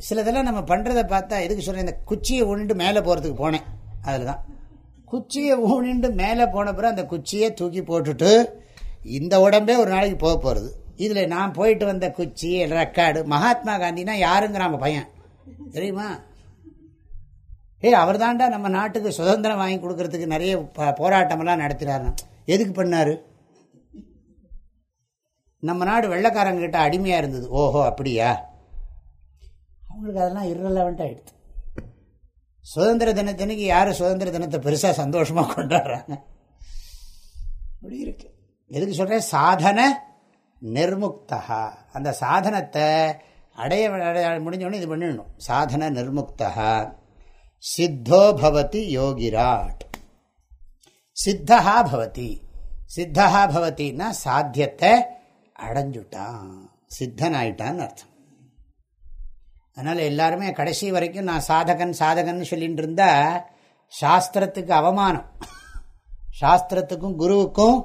சிலதெல்லாம் நம்ம பண்ணுறதை பார்த்தா எதுக்கு சொல்கிறேன் இந்த குச்சியை ஊனிண்டு மேலே போகிறதுக்கு போனேன். அதில் தான் குச்சியை ஊனிண்டு மேலே போன பிறகு அந்த குச்சியை தூக்கி போட்டுட்டு இந்த உடம்பே ஒரு நாளைக்கு போக போகிறது இதில் நான் போயிட்டு வந்த குச்சி ரெக்கார்டு மகாத்மா காந்தினா யாருங்கிறாங்க பையன். தெரியுமா? ஏய் அவர் தாண்டா நம்ம நாட்டுக்கு சுதந்திரம் வாங்கி கொடுக்கறதுக்கு நிறைய போராட்டமெல்லாம் நடத்துகிறாரு எதுக்கு பண்ணார்? நம்ம நாடு வெள்ளக்காரங்கிட்ட அடிமையாக இருந்தது. ஓஹோ அப்படியா? அவங்களுக்கு அதெல்லாம் இரலவெண்ட்டாக ஆகிடுது சுதந்திர தினத்தன்னைக்கு யார் சுதந்திர தினத்தை பெருசாக சந்தோஷமாக கொண்டாடுறாங்க? அப்படி இருக்கு. எதுக்கு சொல்கிறேன் சாதன நிர்முக்தா. அந்த சாதனத்தை அடைய முடிஞ்சோடனே இது பண்ணிடணும். சாதன நிர்முக்தா. சித்தோ பவதி யோகிராட் சித்தா பவதி சித்தா பவத்தின்னா சாத்தியத்தை அடைஞ்சுட்டான் சித்தன் ஆயிட்டான்னு அர்த்தம் அதனால் எல்லாருமே கடைசி வரைக்கும் நான் சாதகன் சாதகன் சொல்லிட்டு இருந்தா சாஸ்திரத்துக்கு அவமானம். சாஸ்திரத்துக்கும் குருவுக்கும்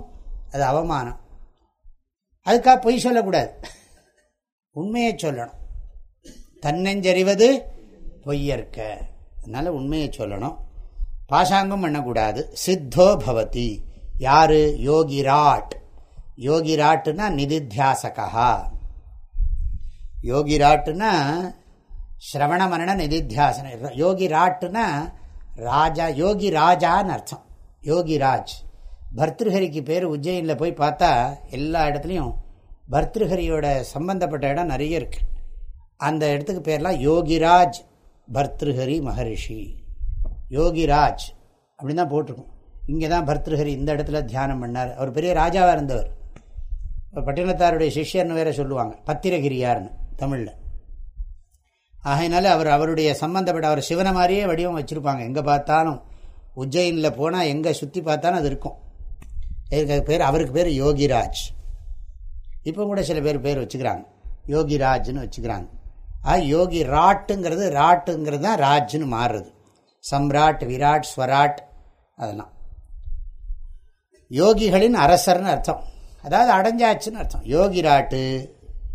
அது அவமானம். அதுக்காக பொய் சொல்லக்கூடாது. உண்மையை சொல்லணும். தன்னெஞ்சறிவது பொய்யற்க அதனால் உண்மையை சொல்லணும். பாசாங்கம் பண்ணக்கூடாது. சித்தோ பவதி. யாரு? யோகிராட். யோகிராட்டுனா நிதித்தியாசகா. யோகிராட்டுனா ஸ்ரவண மரண நிதித்தியாசன. யோகிராட்டுனா ராஜா யோகி ராஜான்னு அர்த்தம். யோகிராஜ். பர்திருஹரிக்கு பேர் உஜ்ஜயினில் போய் பார்த்தா எல்லா இடத்துலையும் பர்திருஹரியோட சம்பந்தப்பட்ட இடம் நிறைய இருக்கு. அந்த இடத்துக்கு பேர்லாம் யோகிராஜ். பர்திருஹரி மகரிஷி. யோகிராஜ் அப்படின்னு தான் போட்டிருக்கோம். இங்கே தான் பர்திருஹரி இந்த இடத்துல தியானம் பண்ணார். அவர் பெரிய ராஜாவாக இருந்தவர். பட்டினத்தாருடைய சிஷ்யர்னு வேற சொல்லுவாங்க. பத்திரகிரியார்னு தமிழில். ஆகையினால அவர் அவருடைய சம்பந்தப்பட்ட அவர் சிவனை மாதிரியே வடிவம் வச்சுருப்பாங்க. எங்கே பார்த்தாலும் உஜ்ஜயினில் போனால் எங்கே சுற்றி பார்த்தாலும் அது இருக்கும். பேர் அவருக்கு பேர் யோகிராஜ். இப்போ கூட சில பேர் பேர் வச்சுக்கிறாங்க. யோகிராஜ்னு வச்சுக்கிறாங்க. ஆ யோகி ராட்டுங்கிறது ராட்டுங்கிறது தான் ராஜ்னு மாறுறது. சம்ராட் விராட் ஸ்வராட் அதெல்லாம். யோகிகளின் அரசர்னு அர்த்தம். அதாவது அடைஞ்சாச்சுன்னு அர்த்தம். யோகிராட்டு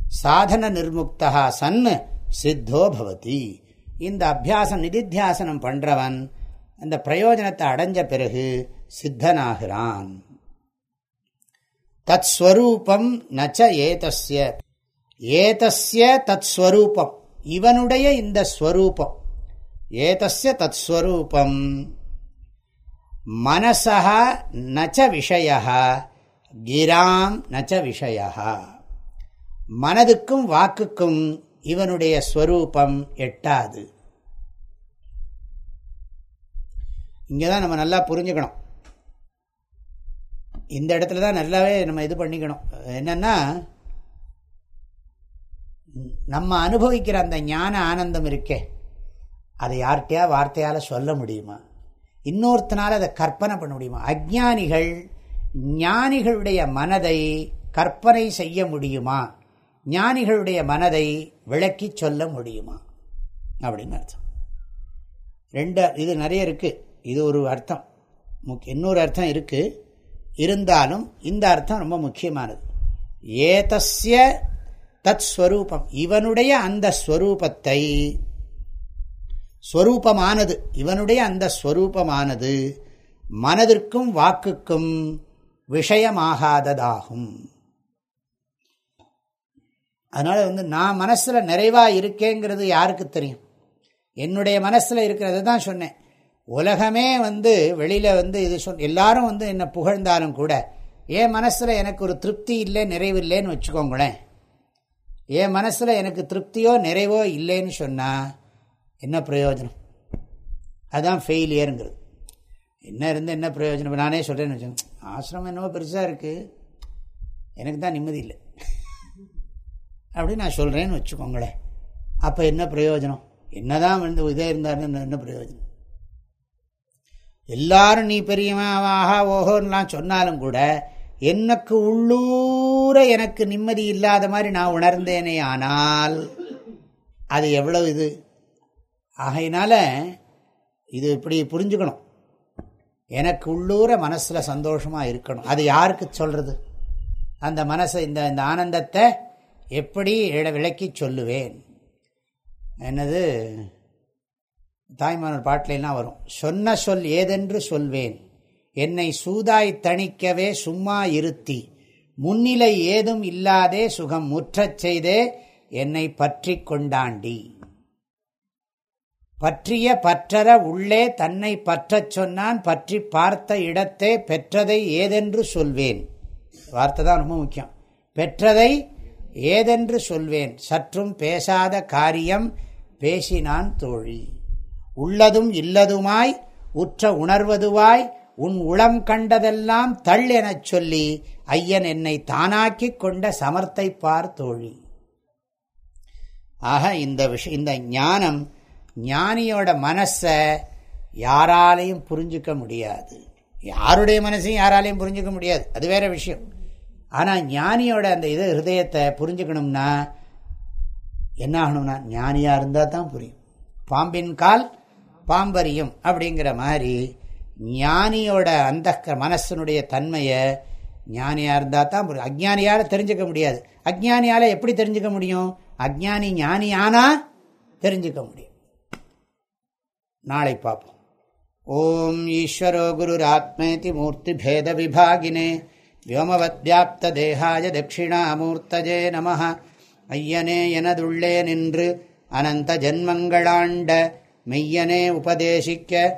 சாதன நிர்முக்தா சன்னு சித்தோ பவதி. இந்த அபியாசம் நிதித்தியாசனம் பண்ணுறவன் அந்த பிரயோஜனத்தை அடைஞ்ச பிறகு சித்தனாகிறான். தத்ஸ்வரூபம் நச்ச ஏதஸ்ய. ஏதஸ்ய தத் ஸ்வரூபம் இவனுடைய இந்த ஸ்வரூபம். ஏதஸ்ய தத் ஸ்வரூபம் மனசா நச்ச விஷய கிராம் நச்ச விஷய மனதுக்கும் வாக்குக்கும் இவனுடைய ஸ்வரூபம் எட்டாது. இங்கே தான் நம்ம நல்லா புரிஞ்சுக்கணும். இந்த இடத்துல தான் நல்லாவே நம்ம இது பண்ணிக்கணும். என்னன்னா நம்ம அனுபவிக்கிற அந்த ஞான ஆனந்தம் இருக்கே. அதை யார்கிட்டையா வார்த்தையால் சொல்ல முடியுமா? இன்னொருத்தனால அதை கற்பனை பண்ண முடியுமா? அஜானிகள் ஞானிகளுடைய மனதை கற்பனை செய்ய முடியுமா? ஞானிகளுடைய மனதை விளக்கி சொல்ல முடியுமா? அப்படின்னு அர்த்தம். ரெண்டு இது நிறைய இருக்குது இது ஒரு அர்த்தம். முக்கிய இன்னொரு அர்த்தம் இருக்குது இருந்தாலும் இந்த அர்த்தம் ரொம்ப முக்கியமானது. ஏதஸ்ய தத் ஸ்வரூபம் இவனுடைய அந்த ஸ்வரூபத்தை ஸ்வரூபமானது இவனுடைய அந்த ஸ்வரூபமானது மனதிற்கும் வாக்குக்கும் விஷயமாகாததாகும். அதனால் வந்து நான் மனசில் நிறைவாக இருக்கேங்கிறது யாருக்கு தெரியும்? என்னுடைய மனசில் இருக்கிறது தான் சொன்னேன். உலகமே வந்து வெளியில் வந்து இது சொ எல்லாரும் வந்து என்னை புகழ்ந்தாலும் கூட என் மனசில் எனக்கு ஒரு திருப்தி இல்லை நிறைவு இல்லைன்னு வச்சுக்கோங்களேன். என் மனசில் எனக்கு திருப்தியோ நிறைவோ இல்லைன்னு சொன்னால் என்ன பிரயோஜனம்? அதுதான் ஃபெயிலியருங்கிறது என்ன இருந்து என்ன பிரயோஜனம்? நானே சொல்கிறேன்னு வச்சுக்கோங்க. ஆசிரமம் என்னவோ பெருசாக இருக்குது எனக்கு தான் நிம்மதி இல்லை. அப்படின்னு நான் சொல்கிறேன்னு வச்சுக்கோங்களேன். அப்போ என்ன பிரயோஜனம்? என்னதான் வந்து இதே இருந்தாருன்னு என்ன பிரயோஜனம்? எல்லாரும் நீ பெரியவன் ஆஹா ஓஹோன்னெலாம் சொன்னாலும் கூட எனக்கு உள்ளூர எனக்கு நிம்மதி இல்லாத மாதிரி நான் உணர்ந்தேனே ஆனால் அது எவ்வளவு இது? ஆகையினால இது இப்படி புரிஞ்சுக்கணும். எனக்கு உள்ளூர மனசில் சந்தோஷமாக இருக்கணும். அது யாருக்கு சொல்கிறது அந்த மனசை இந்த இந்த ஆனந்தத்தை எப்படி விளக்கி சொல்லுவேன்? என்னது? தாய்மானவர் பாட்டிலாம் வரும். சொன்ன சொல் ஏதென்று சொல்வேன். என்னை சூதாய் தணிக்கவே சும்மா இருத்தி. முன்னிலை ஏதும் இல்லாதே சுகம் முற்றச் செய்தே என்னை பற்றி கொண்டாண்டி. பற்றிய பற்றற உள்ளே தன்னை பற்றச் சொன்னான் பற்றி பார்த்த இடத்தே பெற்றதை ஏதென்று சொல்வேன். வார்த்தை தான் ரொம்ப முக்கியம். பெற்றதை ஏதென்று சொல்வேன். சற்றும் பேசாத காரியம் பேசினான் தோழி. உள்ளதும் இல்லதுமாய் உற்ற உணர்வதுவாய் உன் உளம் கண்டதெல்லாம் தள் எனச் சொல்லி ஐயன் என்னை தானாக்கிக் கொண்ட சமர்த்தை பார் தோழி. ஆக இந்த விஷயம் இந்த ஞானம் ஞானியோட மனசை யாராலையும் புரிஞ்சுக்க முடியாது. யாருடைய மனசையும் யாராலையும் புரிஞ்சுக்க முடியாது. அது வேற விஷயம். ஆனால் ஞானியோட அந்த இது ஹிருதயத்தை புரிஞ்சுக்கணும்னா என்ன ஆகணும்னா ஞானியாக இருந்தால் தான் புரியும். பாம்பின் கால் பாம்பரியும் அப்படிங்கிற மாதிரி ஞானியோட அந்த மனசனுடைய தன்மையை ஞானியாக இருந்தால் தான் அஜ்ஞானியால் தெரிஞ்சுக்க முடியாது. அஜ்ஞானியால் எப்படி தெரிஞ்சுக்க முடியும்? அஜ்ஞானி ஞானி ஆனால் தெரிஞ்சுக்க முடியும். நாளை பார்ப்போம். ஓம் ஈஸ்வரோ குருராத்மேதி மூர்த்தி பேத விபாகினே வியோமவத்யாப்த தேகாய தட்சிணாமூர்த்தஜே நம ஐயனே எனதுள்ளே நின்று அனந்த ஜென்மங்களாண்ட மெய்யனே உபதேசிக்க